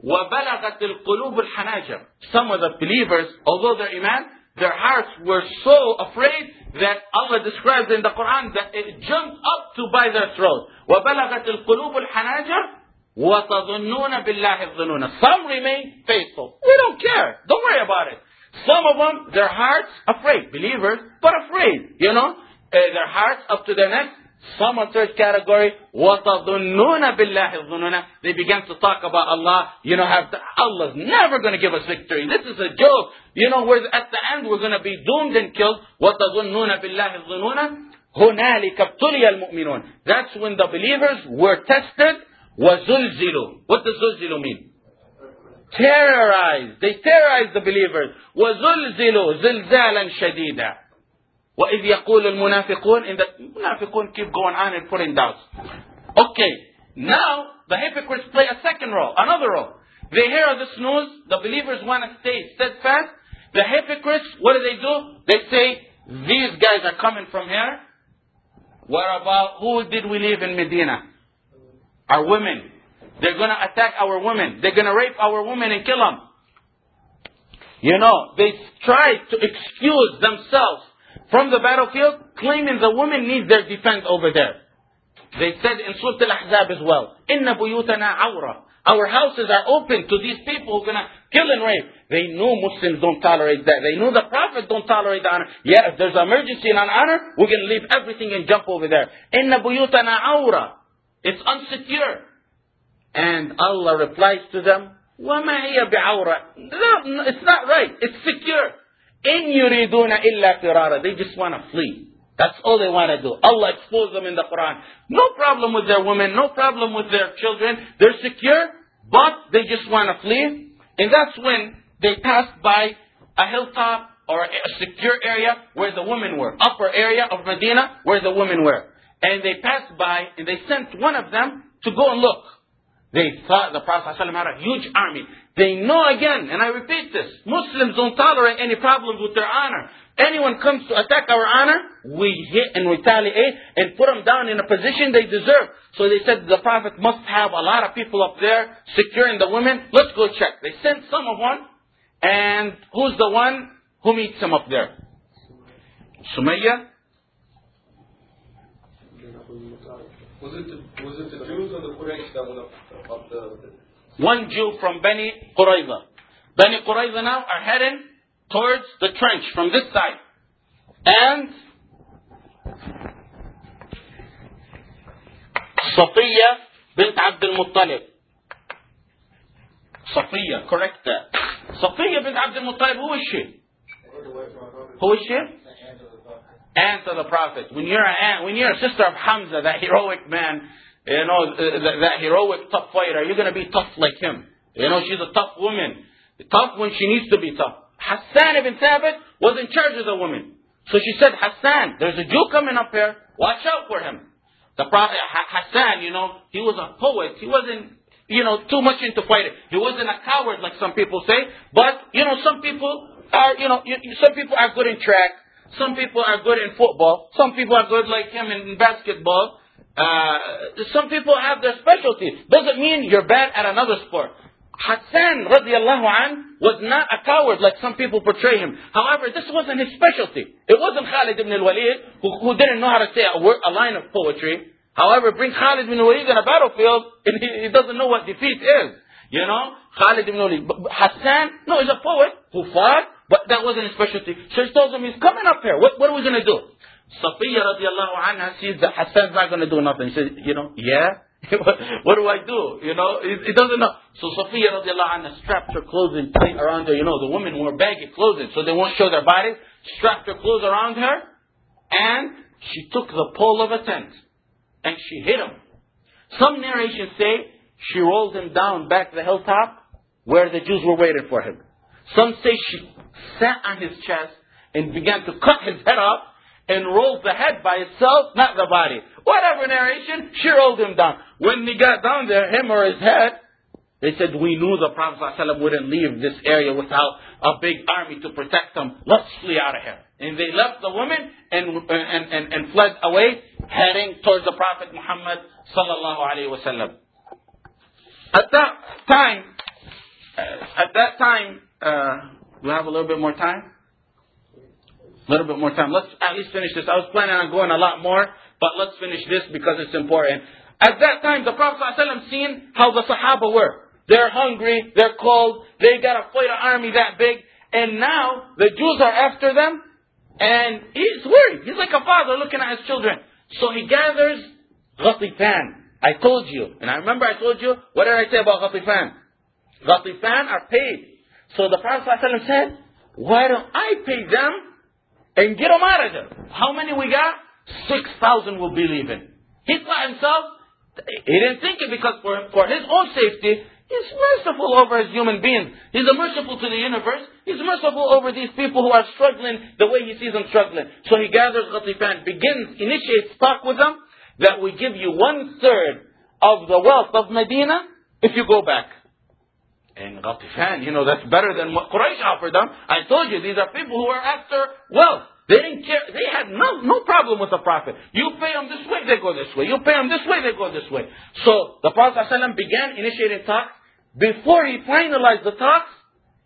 وَبَلَغَتِ الْقُلُوبُ الْحَنَاجِرِ Some of the believers, although their iman, their hearts were so afraid that Allah describes in the Quran that it jumped up to by their throat. وَبَلَغَتِ الْقُلُوبُ الْحَنَاجِرِ وَتَظُنُّونَ بِاللَّهِ الظُّنُونَ Some remain faithful. We don't care. Don't worry about it. Some of them, their hearts afraid. Believers, but afraid. You know, uh, their hearts up to their necks Someone third category, وَتَظُنُّونَ بِاللَّهِ الظُّنُونَ They began to talk about Allah. You know, have Allah's never going to give us victory. This is a joke. You know, we're, at the end we're going to be doomed and killed. وَتَظُنُّونَ بِاللَّهِ الظُّنُونَ هُنَالِكَ ابْتُلِيَ الْمُؤْمِنُونَ That's when the believers were tested. وَزُلْزِلُوا What does زُلْزِلُوا mean? Terrorized. They terrorized the believers. وَزُلْزِلُوا زِلْزَالًا شَدِيدًا وإذ يقول المنافقون in the munafiqun keep going on and putting doubts. Okay, now the hypocrites play a second role, another role. They hear this news, the believers want to stay steadfast. The hypocrites, what do they do? They say, these guys are coming from here. What about, who did we leave in Medina? Our women. They're going to attack our women. They're going to rape our women and kill them. You know, they try to excuse themselves from the battlefield, claiming the women need their defense over there. They said in Surah Al-Ahzab as well, Inna buyutana awra. Our houses are open to these people who are going to kill and rape. They know Muslims don't tolerate that. They know the Prophet don't tolerate honor. Yeah, if there's an emergency and an honor, we're going to leave everything and jump over there. Inna buyutana awra. It's unsecure. And Allah replies to them, وَمَا هِيَ بِعَوْرَةٍ No, it's not right. It's secure. In yuriduna illa firara. They just want to flee. That's all they want to do. Allah exposed them in the Quran. No problem with their women, no problem with their children. They're secure, but they just want to flee. And that's when they passed by a hilltop or a secure area where the women were. Upper area of Medina where the women were. And they passed by and they sent one of them to go and look. They thought the Prophet ﷺ had a huge army. They know again, and I repeat this, Muslims don't tolerate any problems with their honor. Anyone comes to attack our honor, we hit and retaliate and put them down in a position they deserve. So they said the Prophet must have a lot of people up there securing the women. Let's go check. They sent some of one, and who's the one who meets him up there? Sumayya? Was it the, was it the Jews or the Quraysh that went up, up the, One Jew from Bani Qurayza. Bani Qurayza now are heading towards the trench from this side. And Safiya bint Abdul Muttalib. Safiya, correct that. Safiya bint Abdul Muttalib, who is she? Who is she? Aunt of the Prophet. When you're an aunt, when you're a sister of Hamza, that heroic man, you know, uh, that, that heroic tough fighter, you're going to be tough like him. You know, she's a tough woman. Tough when she needs to be tough. Hassan ibn Thabit was in charge of the women. So she said, Hassan, there's a Jew coming up here. Watch out for him. The Prophet, Hassan, you know, he was a poet. He wasn't, you know, too much into fighting. He wasn't a coward like some people say. But, you know, some people are, you know, some people are good in track. Some people are good in football. Some people are good like him in basketball. Uh, some people have their specialty. Doesn't mean you're bad at another sport. Hassan radiallahu an was not a coward like some people portray him. However, this wasn't his specialty. It wasn't Khalid ibn al-Walid who, who didn't know how to say a, word, a line of poetry. However, bring Khalid ibn al-Walid in a battlefield and he, he doesn't know what defeat is. You know, Khalid ibn al-Walid. Hassan, no, he's a poet who fought, but that wasn't his specialty. So he tells him, he's coming up here. What, what are we going to do? Safiya radiallahu anha sees that Hassan's not going to do nothing. She says, you know, yeah, what do I do? You know, he doesn't know. So Safiya radiallahu anha strapped her clothing tight around her. You know, the women wore baggy clothing so they won't show their bodies. Strapped her clothes around her and she took the pole of a tent and she hit him. Some narrations say she rolled him down back to the hilltop where the Jews were waiting for him. Some say she sat on his chest and began to cut his head off and rolled the head by itself, not the body. Whatever narration, she rolled him down. When he got down there, him or his head, they said, we knew the Prophet ﷺ wouldn't leave this area without a big army to protect them. Let's flee out of here. And they left the woman and, and, and, and fled away, heading towards the Prophet Muhammad sallallahu. At that time, at that time, uh, we have a little bit more time? A little bit more time. Let's at least finish this. I was planning on going a lot more, but let's finish this because it's important. At that time, the Prophet ﷺ seen how the Sahaba were. They're hungry, they're cold, they got to fight an army that big, and now the Jews are after them, and he's worried. He's like a father looking at his children. So he gathers Ghatifan. I told you, and I remember I told you, what did I say about Ghatifan? Ghatifan are paid. So the Prophet ﷺ said, why don't I pay them and get of there? How many we got? 6,000 will be leaving. He thought himself, he didn't think it because for, for his own safety, he's merciful over his human beings. He's merciful to the universe. He's merciful over these people who are struggling the way he sees them struggling. So he gathers Ghatifan, begins, initiates talk with them, that we give you one third of the wealth of Medina if you go back. And Ghatifan, you know, that's better than what Quraysh offered them. I told you, these are people who are after wealth. They didn't care. They had no, no problem with the Prophet. You pay them this way, they go this way. You pay them this way, they go this way. So the Prophet ﷺ began initiating talks. Before he finalized the talks,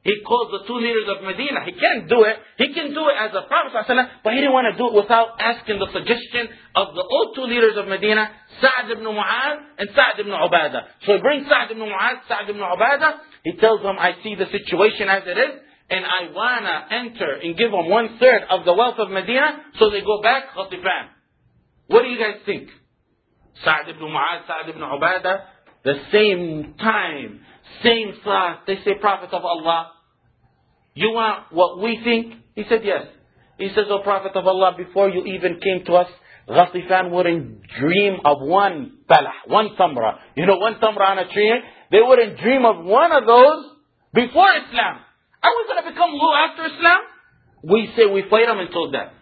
he called the two leaders of Medina. He can't do it. He can do it as a Prophet ﷺ, but he didn't want to do it without asking the suggestion of the old two leaders of Medina, Sa'd ibn Mu'adh and Sa'd ibn Ubadah. So he brings Sa'd ibn Mu'adh, Sa'd ibn Ubadah. He tells them, I see the situation as it is, and I wanna enter and give them one third of the wealth of Medina, so they go back Ghatifan. What do you guys think? Sa'd ibn Mu'adh, Sa'd ibn Ubadah, the same time, same thought. They say, Prophet of Allah, you want what we think? He said, yes. He says, O Prophet of Allah, before you even came to us, Ghatifan wouldn't dream of one balah, one tamra. You know, one tamra on a tree? They wouldn't dream of one of those before Islam. Are we going to become low after Islam? We say we fight them until death.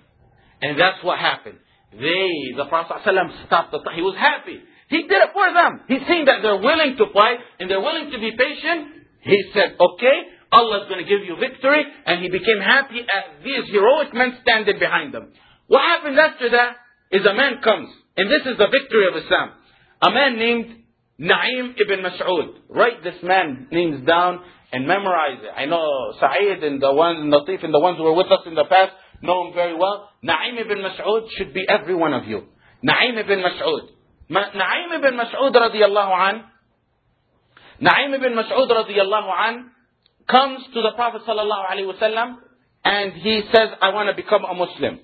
And that's what happened. They, the Prophet ﷺ stopped the fight. He was happy. He did it for them. He's seen that they're willing to fight and they're willing to be patient. He said, okay, Allah is going to give you victory. And he became happy at these heroic men standing behind them. What happens after that is a man comes. And this is the victory of Islam. A man named Na'im ibn Mas'ud. Write this man's names down and memorize it. I know Sa'id and the ones, Latif and the ones who were with us in the past know him very well. Na'im ibn Mas'ud should be every one of you. Na'im ibn Mas'ud. Na'im ibn Mas'ud radiallahu an, Na'im ibn Mas'ud radiallahu an comes to the Prophet sallallahu wasallam and he says, I want to become a Muslim.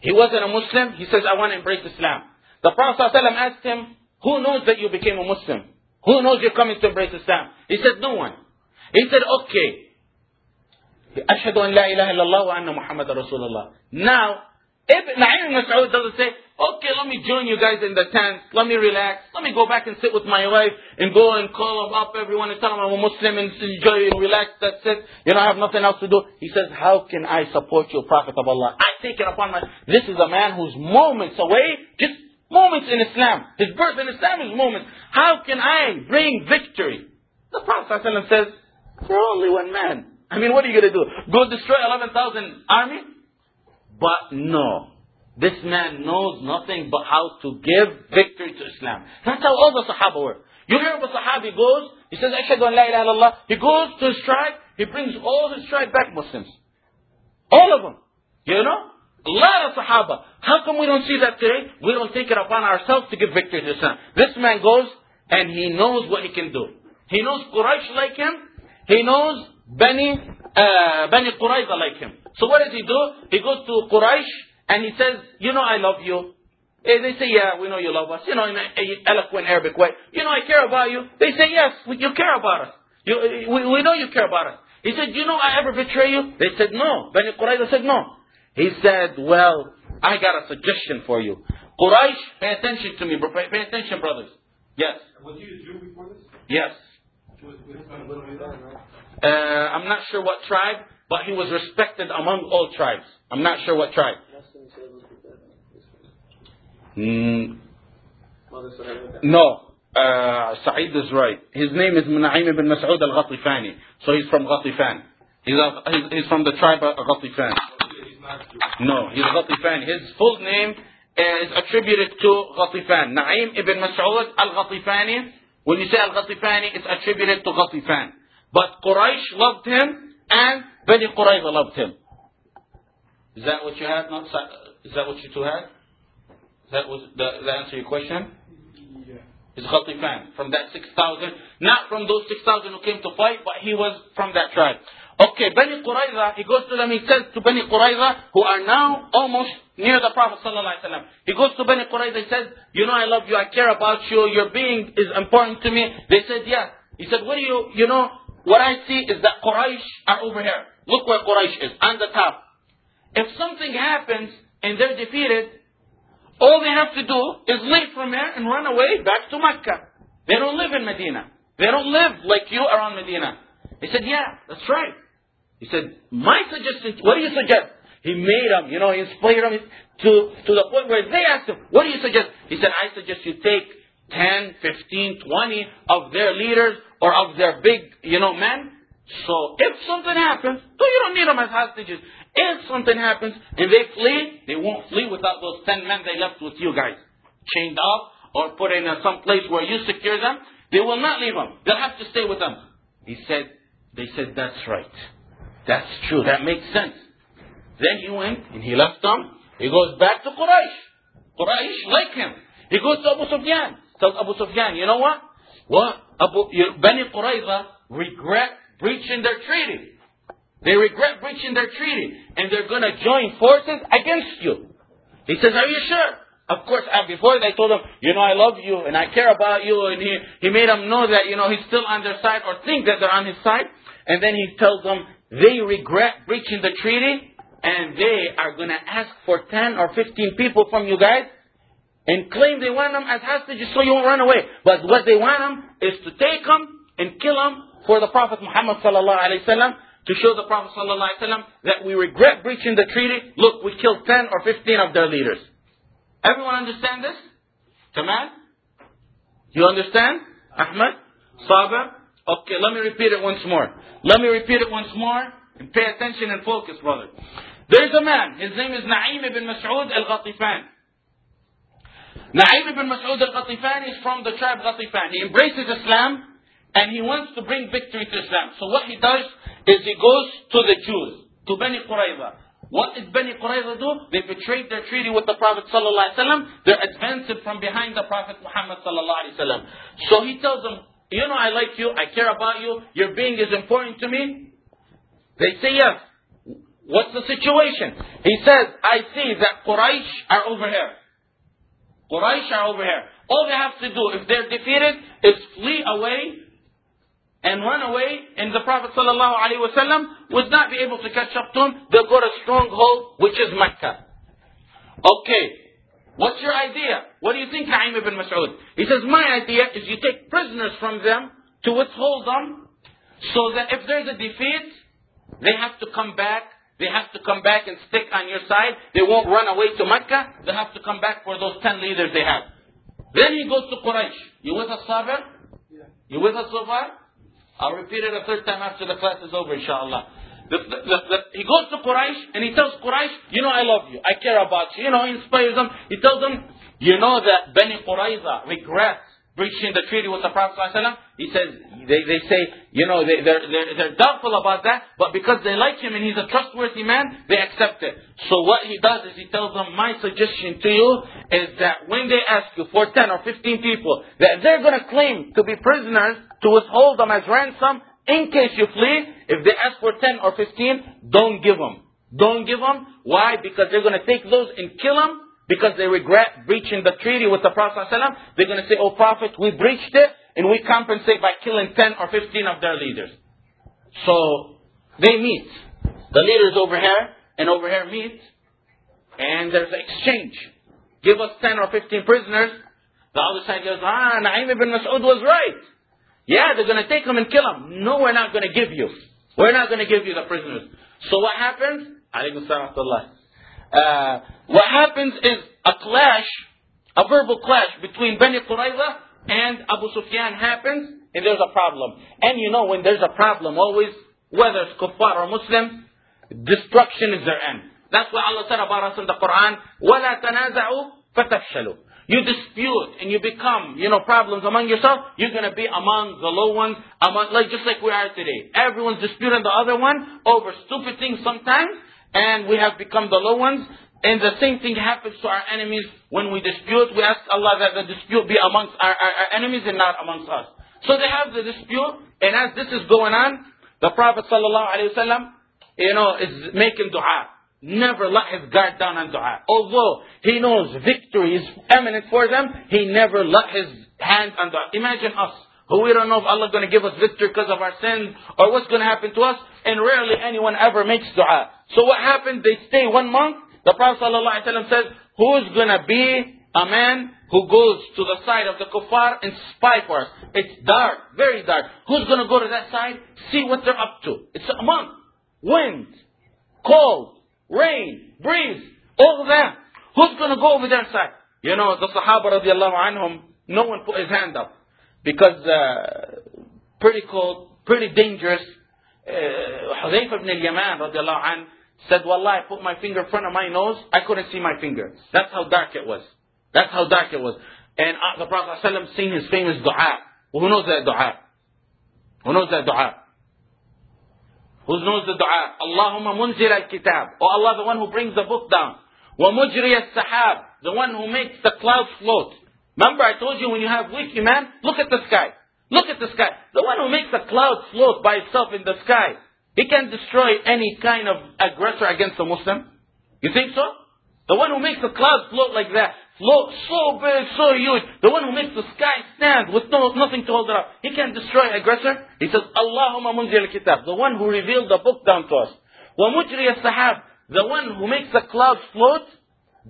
He wasn't a Muslim. He says, I want to embrace Islam. The Prophet ﷺ asked him, who knows that you became a Muslim? Who knows you're coming to embrace Islam? He said, no one. He said, okay. أشهد أن لا إله إلا الله وأن محمد رسول الله. Now, Ibn Na'im Mas'ud doesn't say, okay, let me join you guys in the tent. Let me relax. Let me go back and sit with my wife and go and call them up everyone and tell them I'm a Muslim and enjoy and relax. That's it. You know, I have nothing else to do. He says, how can I support you, Prophet of Allah? I take it upon my, this is a man who's moments away, just moments in Islam. His birth in Islam is moments. How can I bring victory? The Prophet says, you're only one man. I mean, what are you going to do? Go destroy 11,000 army? But no. This man knows nothing but how to give victory to Islam. That's how all the Sahaba were. You hear of a Sahabi goes, he says, Ashhadu an la ilaha illallah. He goes to his tribe, he brings all his tribe back Muslims. All of them. You know? A lot of Sahaba. How come we don't see that today? We don't take it upon ourselves to give victory to Islam. This man goes and he knows what he can do. He knows Quraysh like him. He knows Bani, uh, Bani Qurayza like him. So what does he do? He goes to Quraysh and he says, you know I love you. Eh, They say, yeah, we know you love us. You know, in an eloquent Arabic way. You know, I care about you. They say, yes, you care about us. You, we, we know you care about us. He said, do you know I ever betray you? They said, no. Bani Qurayza said, no. He said, well, I got a suggestion for you. Quraysh, pay attention to me, bro. Pay, pay attention, brothers. Yes. Was he a Jew before this? Yes. Was, was his son Banu Qurayza? Uh, I'm not sure what tribe, but he was respected among all tribes. I'm not sure what tribe. Mm, no. Uh, Sa'id is right. His name is Na'im ibn Mas'ud al-Ghatifani. So he's from Ghatifan. He's, a, he's, he's from the tribe of Ghatifan. He's not Jew. No, he's Ghatifan. His full name is attributed to Ghatifan. Na'im ibn Mas'ud al-Ghatifani. When you say al-Ghatifani, it's attributed to Ghatifan. But Quraysh loved him and Bani Qurayza loved him. Is that what you had? Not, is that what you two had? Is that was the, the answer to your question? Is Ghatifan from that 6,000. Not from those 6,000 who came to fight, but he was from that tribe. Okay, Bani Qurayza, he goes to them, he says to Bani Qurayza, who are now almost near the Prophet ﷺ. He goes to Bani Qurayza, he says, you know I love you, I care about you, your being is important to me. They said, yes. He said, what do you, you know, what I see is that Quraysh are over here. Look where Quraysh is, on the top. If something happens and they're defeated, all they have to do is leave from here and run away back to Mecca. They don't live in Medina. They don't live like you around Medina. He said, yeah, that's right. He said, my suggestion, what do you suggest? He made them, you know, he inspired them to, to the point where they asked him, what do you suggest? He said, I suggest you take 10, 15, 20 of their leaders or of their big, you know, men. So if something happens, so you don't need them as hostages. If something happens and they flee, they won't flee without those 10 men they left with you guys. Chained up or put in some place where you secure them. They will not leave them. They'll have to stay with them. He said, they said, that's right. That's true. That makes sense. Then he went and he left them. He goes back to Quraysh. Quraysh like him. He goes to Abu Sufyan. Tells Abu Sufyan, you know what? What? Abu, Bani Qurayza regret breaching their treaty. They regret breaching their treaty. And they're going to join forces against you. He says, are you sure? Of course, uh, before they told him, you know, I love you and I care about you. And he, he made them know that, you know, he's still on their side or think that they're on his side. And then he tells them they regret breaching the treaty and they are going to ask for 10 or 15 people from you guys and claim they want them as hostages so you won't run away. But what they want them is to take them and kill them for the Prophet Muhammad sallallahu alaihi wasallam to show the Prophet sallallahu alaihi wasallam that we regret breaching the treaty. Look, we killed 10 or 15 of their leaders. Everyone understand this? Tamam? You understand? Ahmed? Sabah? Okay, let me repeat it once more. Let me repeat it once more and pay attention and focus, brother. There's a man. His name is Na'im ibn Mas'ud al-Ghatifan. Na'im ibn Mas'ud al-Ghatifan is from the tribe Ghatifan. He embraces Islam and he wants to bring victory to Islam. So what he does is he goes to the Jews, to Bani Qurayza. What did Bani Qurayza do? They betrayed their treaty with the Prophet wasallam. They're advancing from behind the Prophet Muhammad wasallam. So he tells them, you know I like you, I care about you, your being is important to me. They say yes. What's the situation? He says, I see that Quraysh are over here. Quraysh are over here. All they have to do, if they're defeated, is flee away and run away, and the Prophet ﷺ would not be able to catch up to them. They'll go to stronghold, which is Mecca. Okay, what's your idea? What do you think, Na'im ibn Mas'ud? He says, my idea is you take prisoners from them to withhold them, so that if there's a defeat, they have to come back. They have to come back and stick on your side. They won't run away to Mecca. They have to come back for those ten leaders they have. Then he goes to Quraysh. You with us, Sabir? You with us so far? I'll repeat it a third time after the class is over, inshallah. The, the, the, he goes to Quraysh and he tells Quraysh, you know I love you, I care about you. You know, he inspires them. He tells them, you know that Bani Qurayza regrets breaching the treaty with the Prophet ﷺ? He says, they, they say, you know, they, they're, they're, they're doubtful about that, but because they like him and he's a trustworthy man, they accept it. So what he does is he tells them, my suggestion to you is that when they ask you for 10 or 15 people, that they're going to claim to be prisoners to withhold them as ransom in case you flee. If they ask for 10 or 15, don't give them. Don't give them. Why? Because they're going to take those and kill them because they regret breaching the treaty with the Prophet ﷺ, they're going to say, Oh Prophet, we breached it and we compensate by killing 10 or 15 of their leaders. So they meet. The leaders over here and over here meet and there's an exchange. Give us 10 or 15 prisoners. The other side goes, Ah, Na'im ibn Mas'ud was right. Yeah, they're going to take them and kill them. No, we're not going to give you. We're not going to give you the prisoners. So what happens? Alaykum salam uh, what happens is a clash, a verbal clash between Bani Qurayza and Abu Sufyan happens, and there's a problem. And you know when there's a problem, always, whether it's kuffar or Muslim, destruction is their end. That's why Allah said about us in the Quran, وَلَا تَنَازَعُوا فَتَفْشَلُوا you dispute and you become, you know, problems among yourself, you're going to be among the low ones, among, like just like we are today. Everyone's disputing the other one over stupid things sometimes, and we have become the low ones. And the same thing happens to our enemies when we dispute. We ask Allah that the dispute be amongst our, our, our enemies and not amongst us. So they have the dispute, and as this is going on, the Prophet ﷺ, you know, is making dua never let his guard down on dua. Although he knows victory is eminent for them, he never let his hand on dua. Imagine us, who we don't know if Allah is going to give us victory because of our sins or what's going to happen to us, and rarely anyone ever makes dua. So what happened? They stay one month. The Prophet ﷺ says, who's going to be a man who goes to the side of the kuffar and spy for us? It's dark, very dark. Who's going to go to that side? See what they're up to. It's a month. Wind, cold, rain, breeze, all that. Who's going to go over their side? You know, the Sahaba radiallahu anhum, no one put his hand up. Because uh, pretty cold, pretty dangerous. Uh, Hudayfa ibn al-Yaman radiallahu said, Wallah, I put my finger in front of my nose, I couldn't see my finger. That's how dark it was. That's how dark it was. And uh, the Prophet ﷺ sing his famous dua. Well, who knows that dua? Who knows that dua? Who knows the dua? Allahumma munzil al-kitab. Oh Allah, the one who brings the book down. Wa mujri al-sahab. The one who makes the clouds float. Remember I told you when you have weak iman, look at the sky. Look at the sky. The one who makes the clouds float by itself in the sky. He can destroy any kind of aggressor against a Muslim. You think so? The one who makes the clouds float like that Look, so big, so huge. The one who makes the sky stand with no, nothing to hold it up. He can destroy aggressor. He says, Allahumma munzil kitab. The one who revealed the book down to us. Wa mujri sahab. The one who makes the clouds float.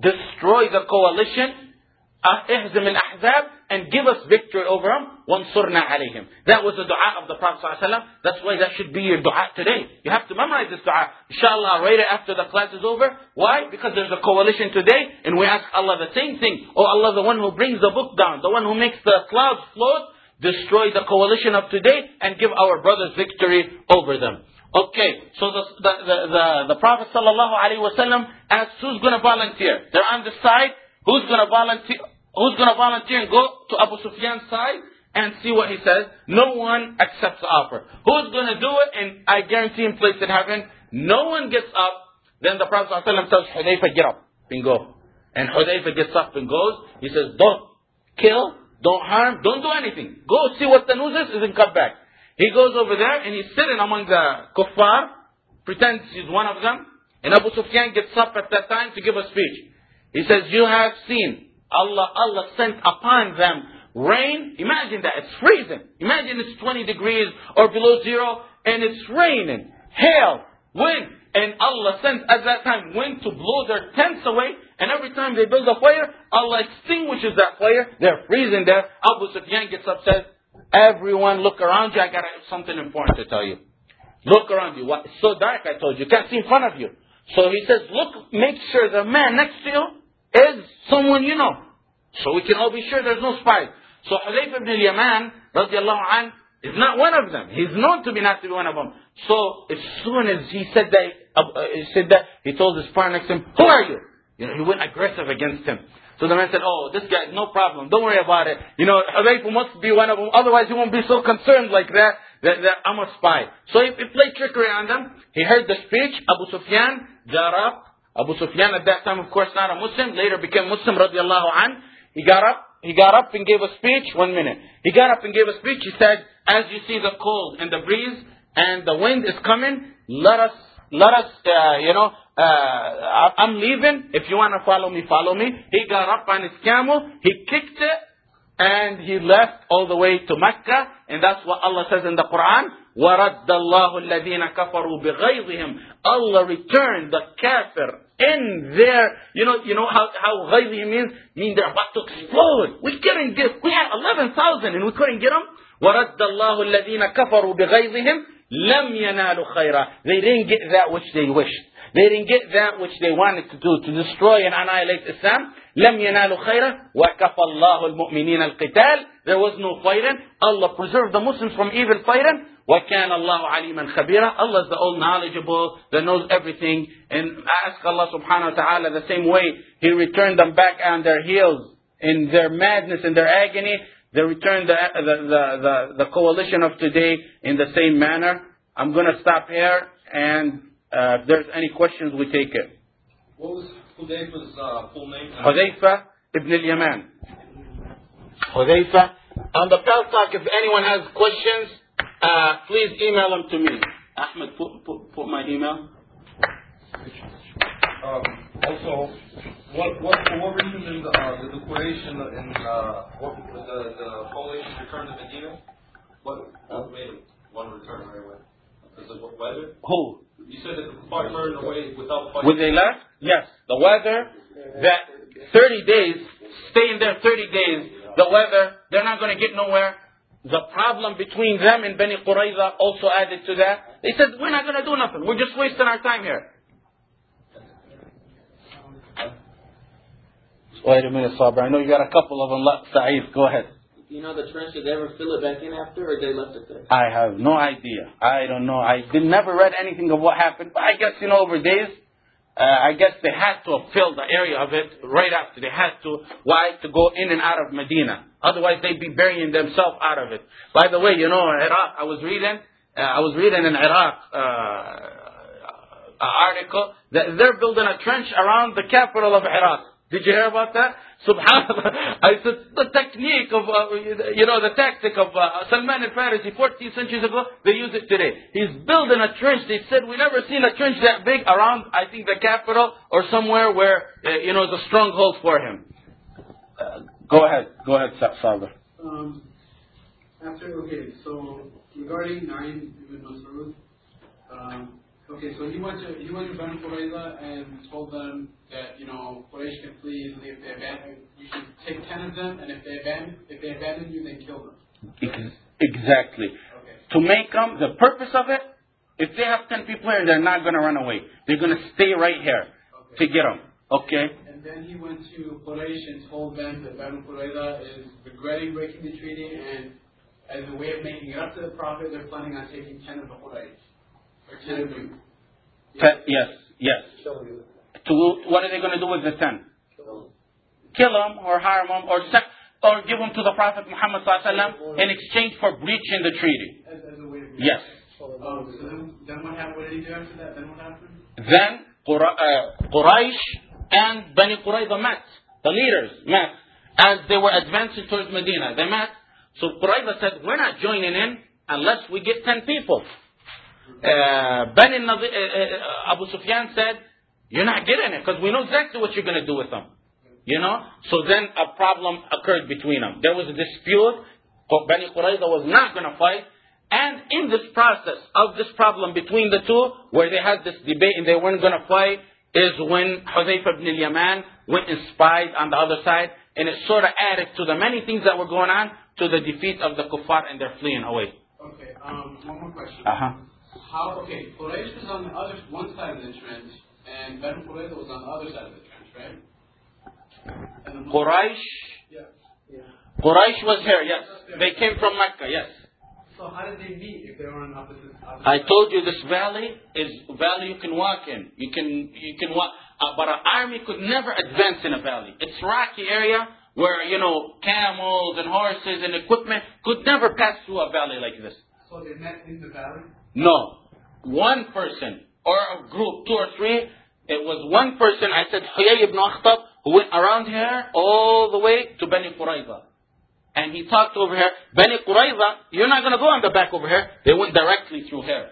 Destroy the coalition. Ah, ihzim al-ahzab and give us victory over them وانصرنا عليهم that was the dua of the Prophet ﷺ that's why that should be your dua today you have to memorize this dua inshallah right after the class is over why because there's a coalition today and we ask Allah the same thing oh Allah the one who brings the book down the one who makes the clouds float destroy the coalition of today and give our brothers victory over them Okay, so the, the, the, the, the Prophet ﷺ asks who's going to volunteer. They're on the side Who's going to volunteer? Who's going to volunteer and go to Abu Sufyan's side and see what he says? No one accepts the offer. Who's going to do it? And I guarantee in place in heaven, no one gets up. Then the Prophet ﷺ tells Hudayfa, get up and go. And Hudayfa gets up and goes. He says, don't kill, don't harm, don't do anything. Go see what the news is and come back. He goes over there and he's sitting among the kuffar, pretends he's one of them. And Abu Sufyan gets up at that time to give a speech. He says, you have seen Allah, Allah sent upon them rain. Imagine that. It's freezing. Imagine it's 20 degrees or below zero and it's raining. Hail, wind. And Allah sent at that time wind to blow their tents away. And every time they build a fire, Allah extinguishes that fire. They're freezing there. Abu Sufyan gets upset. Everyone look around you. I got something important to tell you. Look around you. What? It's so dark, I told you. You can't see in front of you. So he says, look, make sure the man next to you is someone you know. So we can all be sure there's no spies. So Hudayf ibn al-Yaman, radiallahu anh, is not one of them. He's known to be not to be one of them. So as soon as he said that, uh, he said that, he told his partner next to him, who are you? You know, he went aggressive against him. So the man said, oh, this guy, no problem. Don't worry about it. You know, Hudayf must be one of them. Otherwise he won't be so concerned like that, that, that I'm a spy. So he, he played trickery on them. He heard the speech. Abu Sufyan got up Abu Sufyan at that time, of course, not a Muslim, later became Muslim radiallahu an. He got up, he got up and gave a speech, one minute. He got up and gave a speech, he said, as you see the cold and the breeze and the wind is coming, let us, let us, uh, you know, uh, I'm leaving. If you want to follow me, follow me. He got up on his camel, he kicked it, and he left all the way to Mecca. And that's what Allah says in the Quran. وَرَدَّ اللَّهُ الَّذِينَ كَفَرُوا بِغَيظِهِمْ Allah returned the kafir in their, you know, you know how, how غيظهم means? Mean they're about to explode. We couldn't get, we had 11,000 and we couldn't get them. وَرَدَّ اللَّهُ الَّذِينَ كَفَروا بِغَيظِهِمْ لَمْ يَنَالُوا خَيْرًا They didn't get that which they wished. They didn't get that which they wanted to do, to destroy and annihilate Islam. لم ينالوا خيرا وكفى الله المؤمنين القتال There was no fighting. Allah preserved the Muslims from evil fighting. وكان الله عليما خبيرا Allah is the all knowledgeable, that knows everything. And ask Allah subhanahu wa ta'ala the same way He returned them back on their heels in their madness, in their agony. They returned the, the, the, the, the coalition of today in the same manner. I'm going to stop here and uh, if there's any questions, we take it. What was Hudayfa's uh, full name? Hudayfa ibn al-Yaman. Hudayfa. On the Paltalk, if anyone has questions, uh, please email them to me. Ahmed, put, put, put my email. Um, also, what what for what reason did the uh, did the Quraysh and the, and uh, what the the coalition return to Medina? What what made them want to return right away? Is it what weather? Who? You said that the Kuffar turned away without fighting. Would they left? Yes. The weather, that 30 days, staying there 30 days, the weather, they're not going to get nowhere. The problem between them and Bani Qurayza also added to that. They said, we're not going to do nothing. We're just wasting our time here. Wait a minute, Sabra. I know you got a couple of them left. Saeed, go ahead. You know the trench, did they ever fill it back in after, or they left it there? I have no idea. I don't know. I did never read anything of what happened. But I guess you know over days, uh, I guess they had to filled the area of it right after. They had to. Why? To go in and out of Medina. Otherwise, they'd be burying themselves out of it. By the way, you know, Iraq. I was reading. Uh, I was reading in Iraq. Uh, article that they're building a trench around the capital of Iraq. Did you hear about that? Subhanallah. I said, the technique of, uh, you know, the tactic of uh, Salman al-Farisi 14 centuries ago, they use it today. He's building a trench. They said, we never seen a trench that big around, I think, the capital or somewhere where, uh, you know, it's a stronghold for him. Uh, go ahead. Go ahead, Saber. Um, after, okay, so regarding Na'im Ibn Mas'ud, um, okay, so he went to he went to Banu Qurayza and told them that you know Quraysh can flee easily if they abandon. You should take ten of them, and if they abandon if they abandon you, then kill them. Ex- exactly. Okay. To make them, the purpose of it, if they have 10 people here, they're not going to run away. They're going to stay right here to get them. Okay? And then he went to Quraysh and told them that Banu Qurayza is regretting breaking the treaty, and as a way of making it up to the Prophet, they're planning on taking ten of the Quraysh. Yes, yes. To, what are they going to do with the 10? Kill them or harm them or, or give them to the Prophet Muhammad sallallahu in exchange for breaching the treaty. As, as a way of Yes. Um, then, what happened? What did he do after that? Then what happened? Then uh, Quraysh and Bani Qurayza met. The leaders met as they were advancing towards Medina. They met. So Qurayza said, we're not joining in unless we get 10 people. Uh, Bani uh, uh, Abu Sufyan said, you're not getting it because we know exactly what you're going to do with them. You know? So then a problem occurred between them. There was a dispute. Bani Qurayza was not going to fight. And in this process of this problem between the two, where they had this debate and they weren't going to fight, is when Hudayfa ibn al-Yaman went and spied on the other side, and it sort of added to the many things that were going on to the defeat of the kuffar and their fleeing away. Okay, um, one more question. Uh-huh. How, okay, Quraysh was on the other, one side of the trench, and Banu Qurayza was on the other side of the trench, right? And the Muslims- Quraysh, Yeah. Quraysh was here, yes. They came from Mecca, yes. So how did they meet if they were on opposite, opposite I told you this valley is a valley you can walk in. You can you can walk, uh, but an army could never advance in a valley. It's rocky area where you know camels and horses and equipment could never pass through a valley like this. So they met in the valley? No, one person or a group, two or three. It was one person. I said Huyay ibn Akhtab who went around here all the way to Bani Qurayza. And he talked over here. Bani Qurayza, you're not going to go on the back over here. They went directly through here.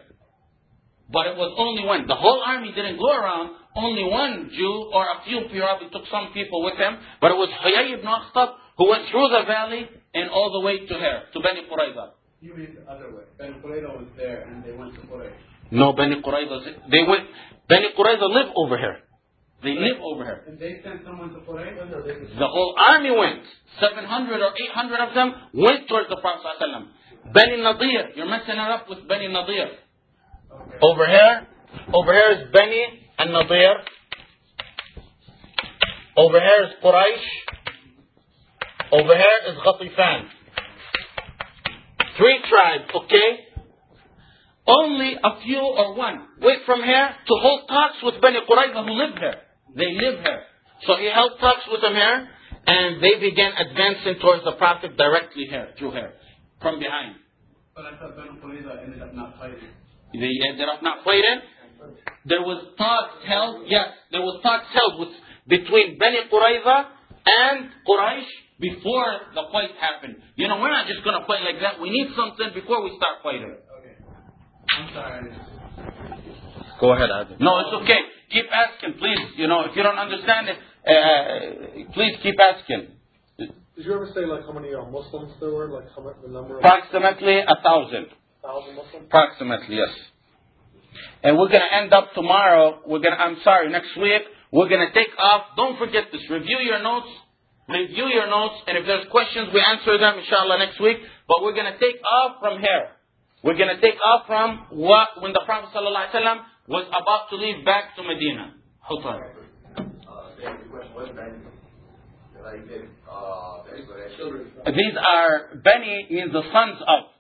But it was only one. The whole army didn't go around. Only one Jew or a few probably took some people with him. But it was Huyay ibn Akhtab who went through the valley and all the way to here, to Bani Qurayza. You mean the other way. Ben Qurayza was there and they went to Quraysh. No, Bani Qurayza. They went. Bani Qurayza live over here. They live over here. And they sent someone to Quraysh? The whole army went. 700 or 800 of them went towards the Prophet ﷺ. Bani Nadir. You're messing it up with Bani Nadir. Okay. Over here, over here is Bani an-Nadir. Over here is Quraysh. Over here is Ghatifan. Three tribes, okay? Only a few or one went from here to hold talks with Bani Qurayza who live here. They live here. So he held talks with them here, and they began advancing towards the Prophet directly here, through here, from behind. But I thought Ben Qurayza ended up not fighting. They ended up not fighting. There was talks held, yes, there was talks held with, between Bani Qurayza and Quraysh before the fight happened. You know, we're not just going to fight like that. We need something before we start fighting. Okay. I'm sorry. Go ahead, Adam. No, it's okay. Keep asking, please. You know, if you don't understand it, uh, please keep asking. Did you ever say like how many uh, Muslims there were? Like how much the number of Approximately a thousand. thousand Muslims? Approximately, yes. And we're gonna end up tomorrow. We're gonna. I'm sorry. Next week we're gonna take off. Don't forget this. Review your notes. Review your notes. And if there's questions, we answer them inshallah next week. But we're gonna take off from here. We're gonna take off from what when the Prophet wasallam was about to leave back to Medina. Hold on. These are Bani means the sons of.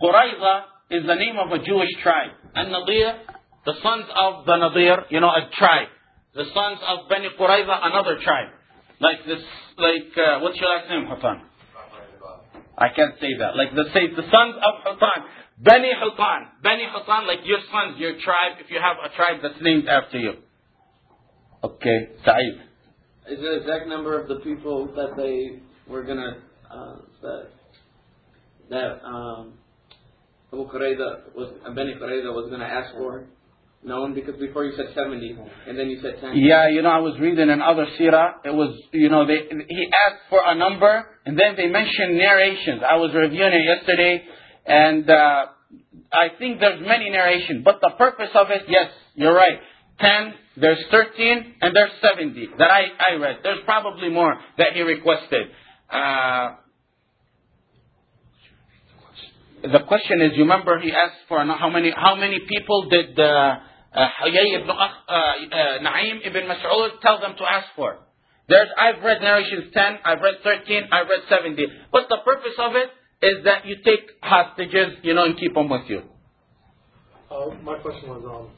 Qurayza is the name of a Jewish tribe. And Nadir, the sons of the Nadir, you know, a tribe. The sons of Bani Qurayza, another tribe. Like this, like, uh, what's your last name, Hutan? I can't say that. Like, the say, the sons of Hutan. Bani Hutan. Bani Hutan, like your sons, your tribe, if you have a tribe that's named after you. Okay, Sa'id. Is the exact number of the people that they were gonna uh, that that um, Abu Qurayza was Beni Qurayza was gonna ask for known because before you said seventy and then you said ten. Yeah, you know, I was reading another seerah. It was, you know, they, he asked for a number, and then they mentioned narrations. I was reviewing it yesterday, and uh, I think there's many narrations. But the purpose of it, yes, you're right. Ten, there's thirteen, and there's seventy that I, I read. There's probably more that he requested. Uh, the question is, you remember he asked for how many how many people did uh, uh, Huyay ibn uh, uh, Na'im ibn Mas'ud tell them to ask for? There's I've read narrations ten, I've read thirteen, I've read seventy. But the purpose of it is that you take hostages, you know, and keep them with you. Uh, my question was, um,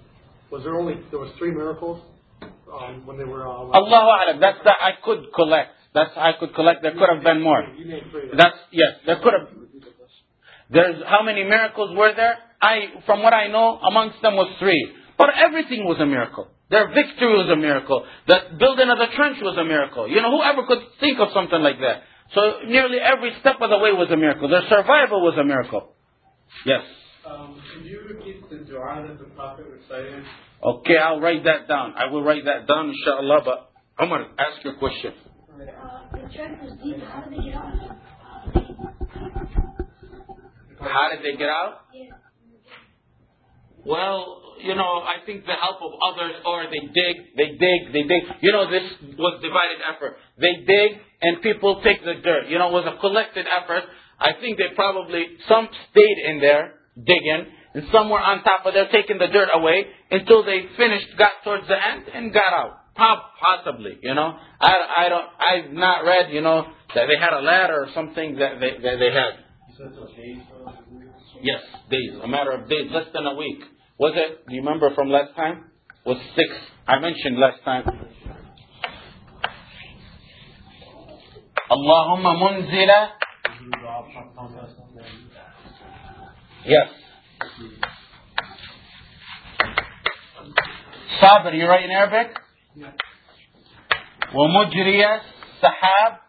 was there only there was three miracles um, when they were? Uh, Allahu A'lam. That's that I could collect. That's I could collect. There could have been more. You named three. That's yes. There could have. There's how many miracles were there? I, from what I know, amongst them was three. But everything was a miracle. Their victory was a miracle. The building of the trench was a miracle. You know, whoever could think of something like that? So nearly every step of the way was a miracle. Their survival was a miracle. Yes. Um, can you repeat the dua that the Prophet recited? Okay, I'll write that down. I will write that down, inshallah. But Umar, ask your question. Uh, the trench was deep. How did they get out? How did they get out? Well, you know, I think the help of others, or they dig, they dig, they dig. You know, this was divided effort. They dig, and people take the dirt. You know, it was a collected effort. I think they probably, some stayed in there, digging, and some were on top of there, taking the dirt away, until they finished, got towards the end, and got out. Possibly, you know. I, I don't, I've not read, you know, that they had a ladder or something that they, that they had. Yes, days. A matter of days, less than a week. Was it? Do you remember from last time? Was six. I mentioned last time. Allahumma munzila. Yes. Sabr, you write in Arabic? Yeah. ومجري السحاب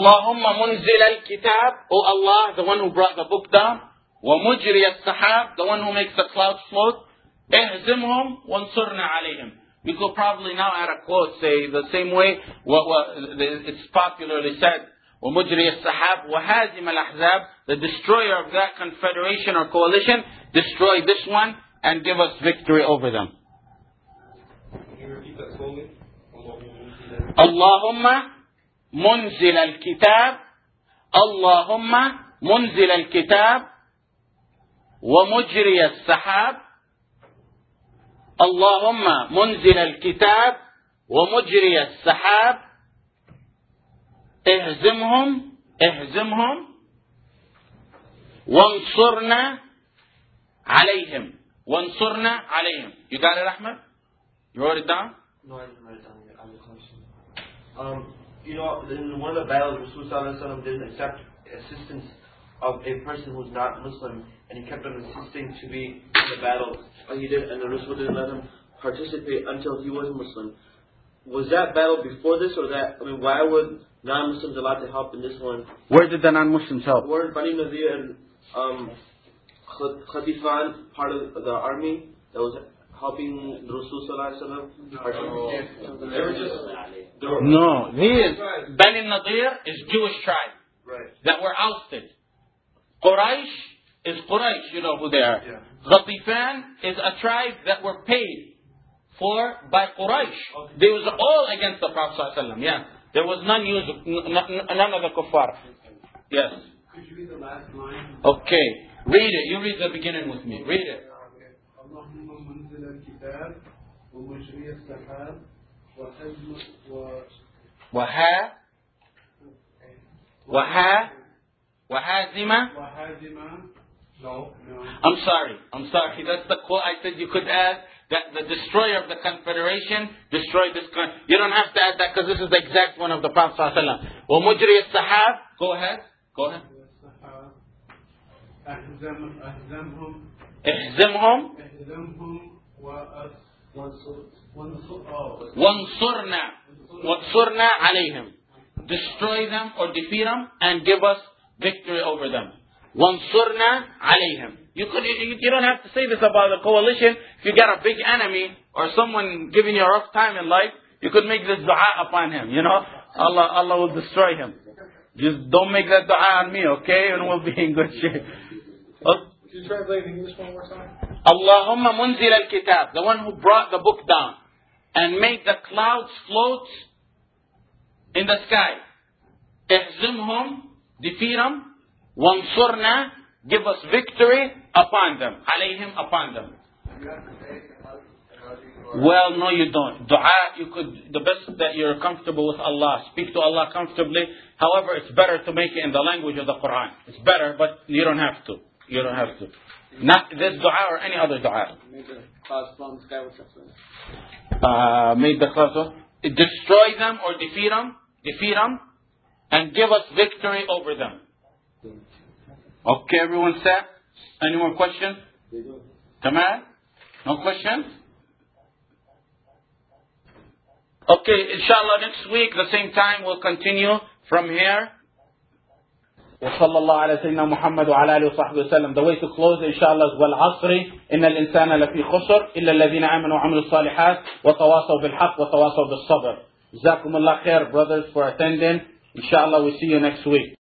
Allahumma munzil al-kitab, O Allah, the one who brought the book down, ومجري السحاب, the one who makes the clouds float, اهزمهم وانصرنا عليهم. We could probably now add a quote, say the same way what, what it's popularly said, ومجري السحاب وهازم الأحزاب, the destroyer of that confederation or coalition, destroy this one and give us victory over them. Can you repeat that slowly? اللهم منزل الكتاب اللهم منزل الكتاب ومجري السحاب اللهم منزل الكتاب ومجري السحاب اهزمهم اهزمهم وانصرنا عليهم وانصرنا عليهم You got it Ahmed? You wrote it down? No, I haven't read it down yet. I have a question. Um, you know, in one of the battles, Rasul Sallallahu Alaihi didn't accept assistance of a person who's not Muslim, and he kept on insisting to be in the battle. And he did, and the Rasul didn't let him participate until he was Muslim. Was that battle before this, or that? I mean, why would non-Muslims allowed to help in this one? Where did the non-Muslims help? Weren't Bani Nadir and um, Kh- Khatifan part of the army that was helping Rasul Sallallahu Alaihi Wasallam? They were just. They were, No, he is Bani Nadir is Jewish tribe Right. that were ousted. Quraysh is Quraysh, you know who they are. Yeah. Ghatafan is a tribe that were paid for by Quraysh. They was all against the Prophet ﷺ, Yeah, there was none used, n- n- none of the kuffar. Yes. Could you read the last line? Okay. Read it. You read the beginning with me. Read it. اللهم منزل الكتاب ومجري السحاب وحزم و وها وها وهازمة وهازم no. no. I'm sorry. I'm sorry. That's the quote I said you could add. That the destroyer of the confederation destroyed this. Con- you don't have to add that because this is the exact one of the Prophet sallallahu ومجري السحاب. Go ahead. Go ahead. والسحاب أهزم أهزمهم اهزمهم اهزمهم وأس وانصر وانصر oh وانصرنا وانصرنا عليهم. Destroy them or defeat them and give us victory over them. وانصرنا عليهم. You could you, you don't have to say this about the coalition. If you got a big enemy or someone giving you a rough time in life, you could make this dua upon him. You know, Allah Allah will destroy him. Just don't make that dua on me, okay? And we'll be in good shape. You translate in English? Allahumma munzil al-kitab, the one who brought the book down and made the clouds float in the sky. Ihzimhum, defeat them. Wansurna, give us victory upon them. Alayhim, upon them. Well, no, you don't. Dua, you could, the best that you're comfortable with Allah. Speak to Allah comfortably. However, it's better to make it in the language of the Quran. It's better, but you don't have to. You don't have to. Not this dua or any other dua. Make the clouds fall in the sky with. Uh, made the clouds destroy them or defeat them, defeat them, and give us victory over them. Okay, everyone set? Any more questions? Tamam? No questions? Okay, inshallah next week, the same time, we'll continue from here. وصلى الله على سيدنا محمد وعلى آله وصحبه وسلم. The way to close inshallah والعصر إن الإنسان لفي خسر إلا الذين آمنوا وعملوا الصالحات وتواصوا بالحق وتواصوا بالصبر. جزاكم الله خير brothers for attending. Inshallah we see you next week.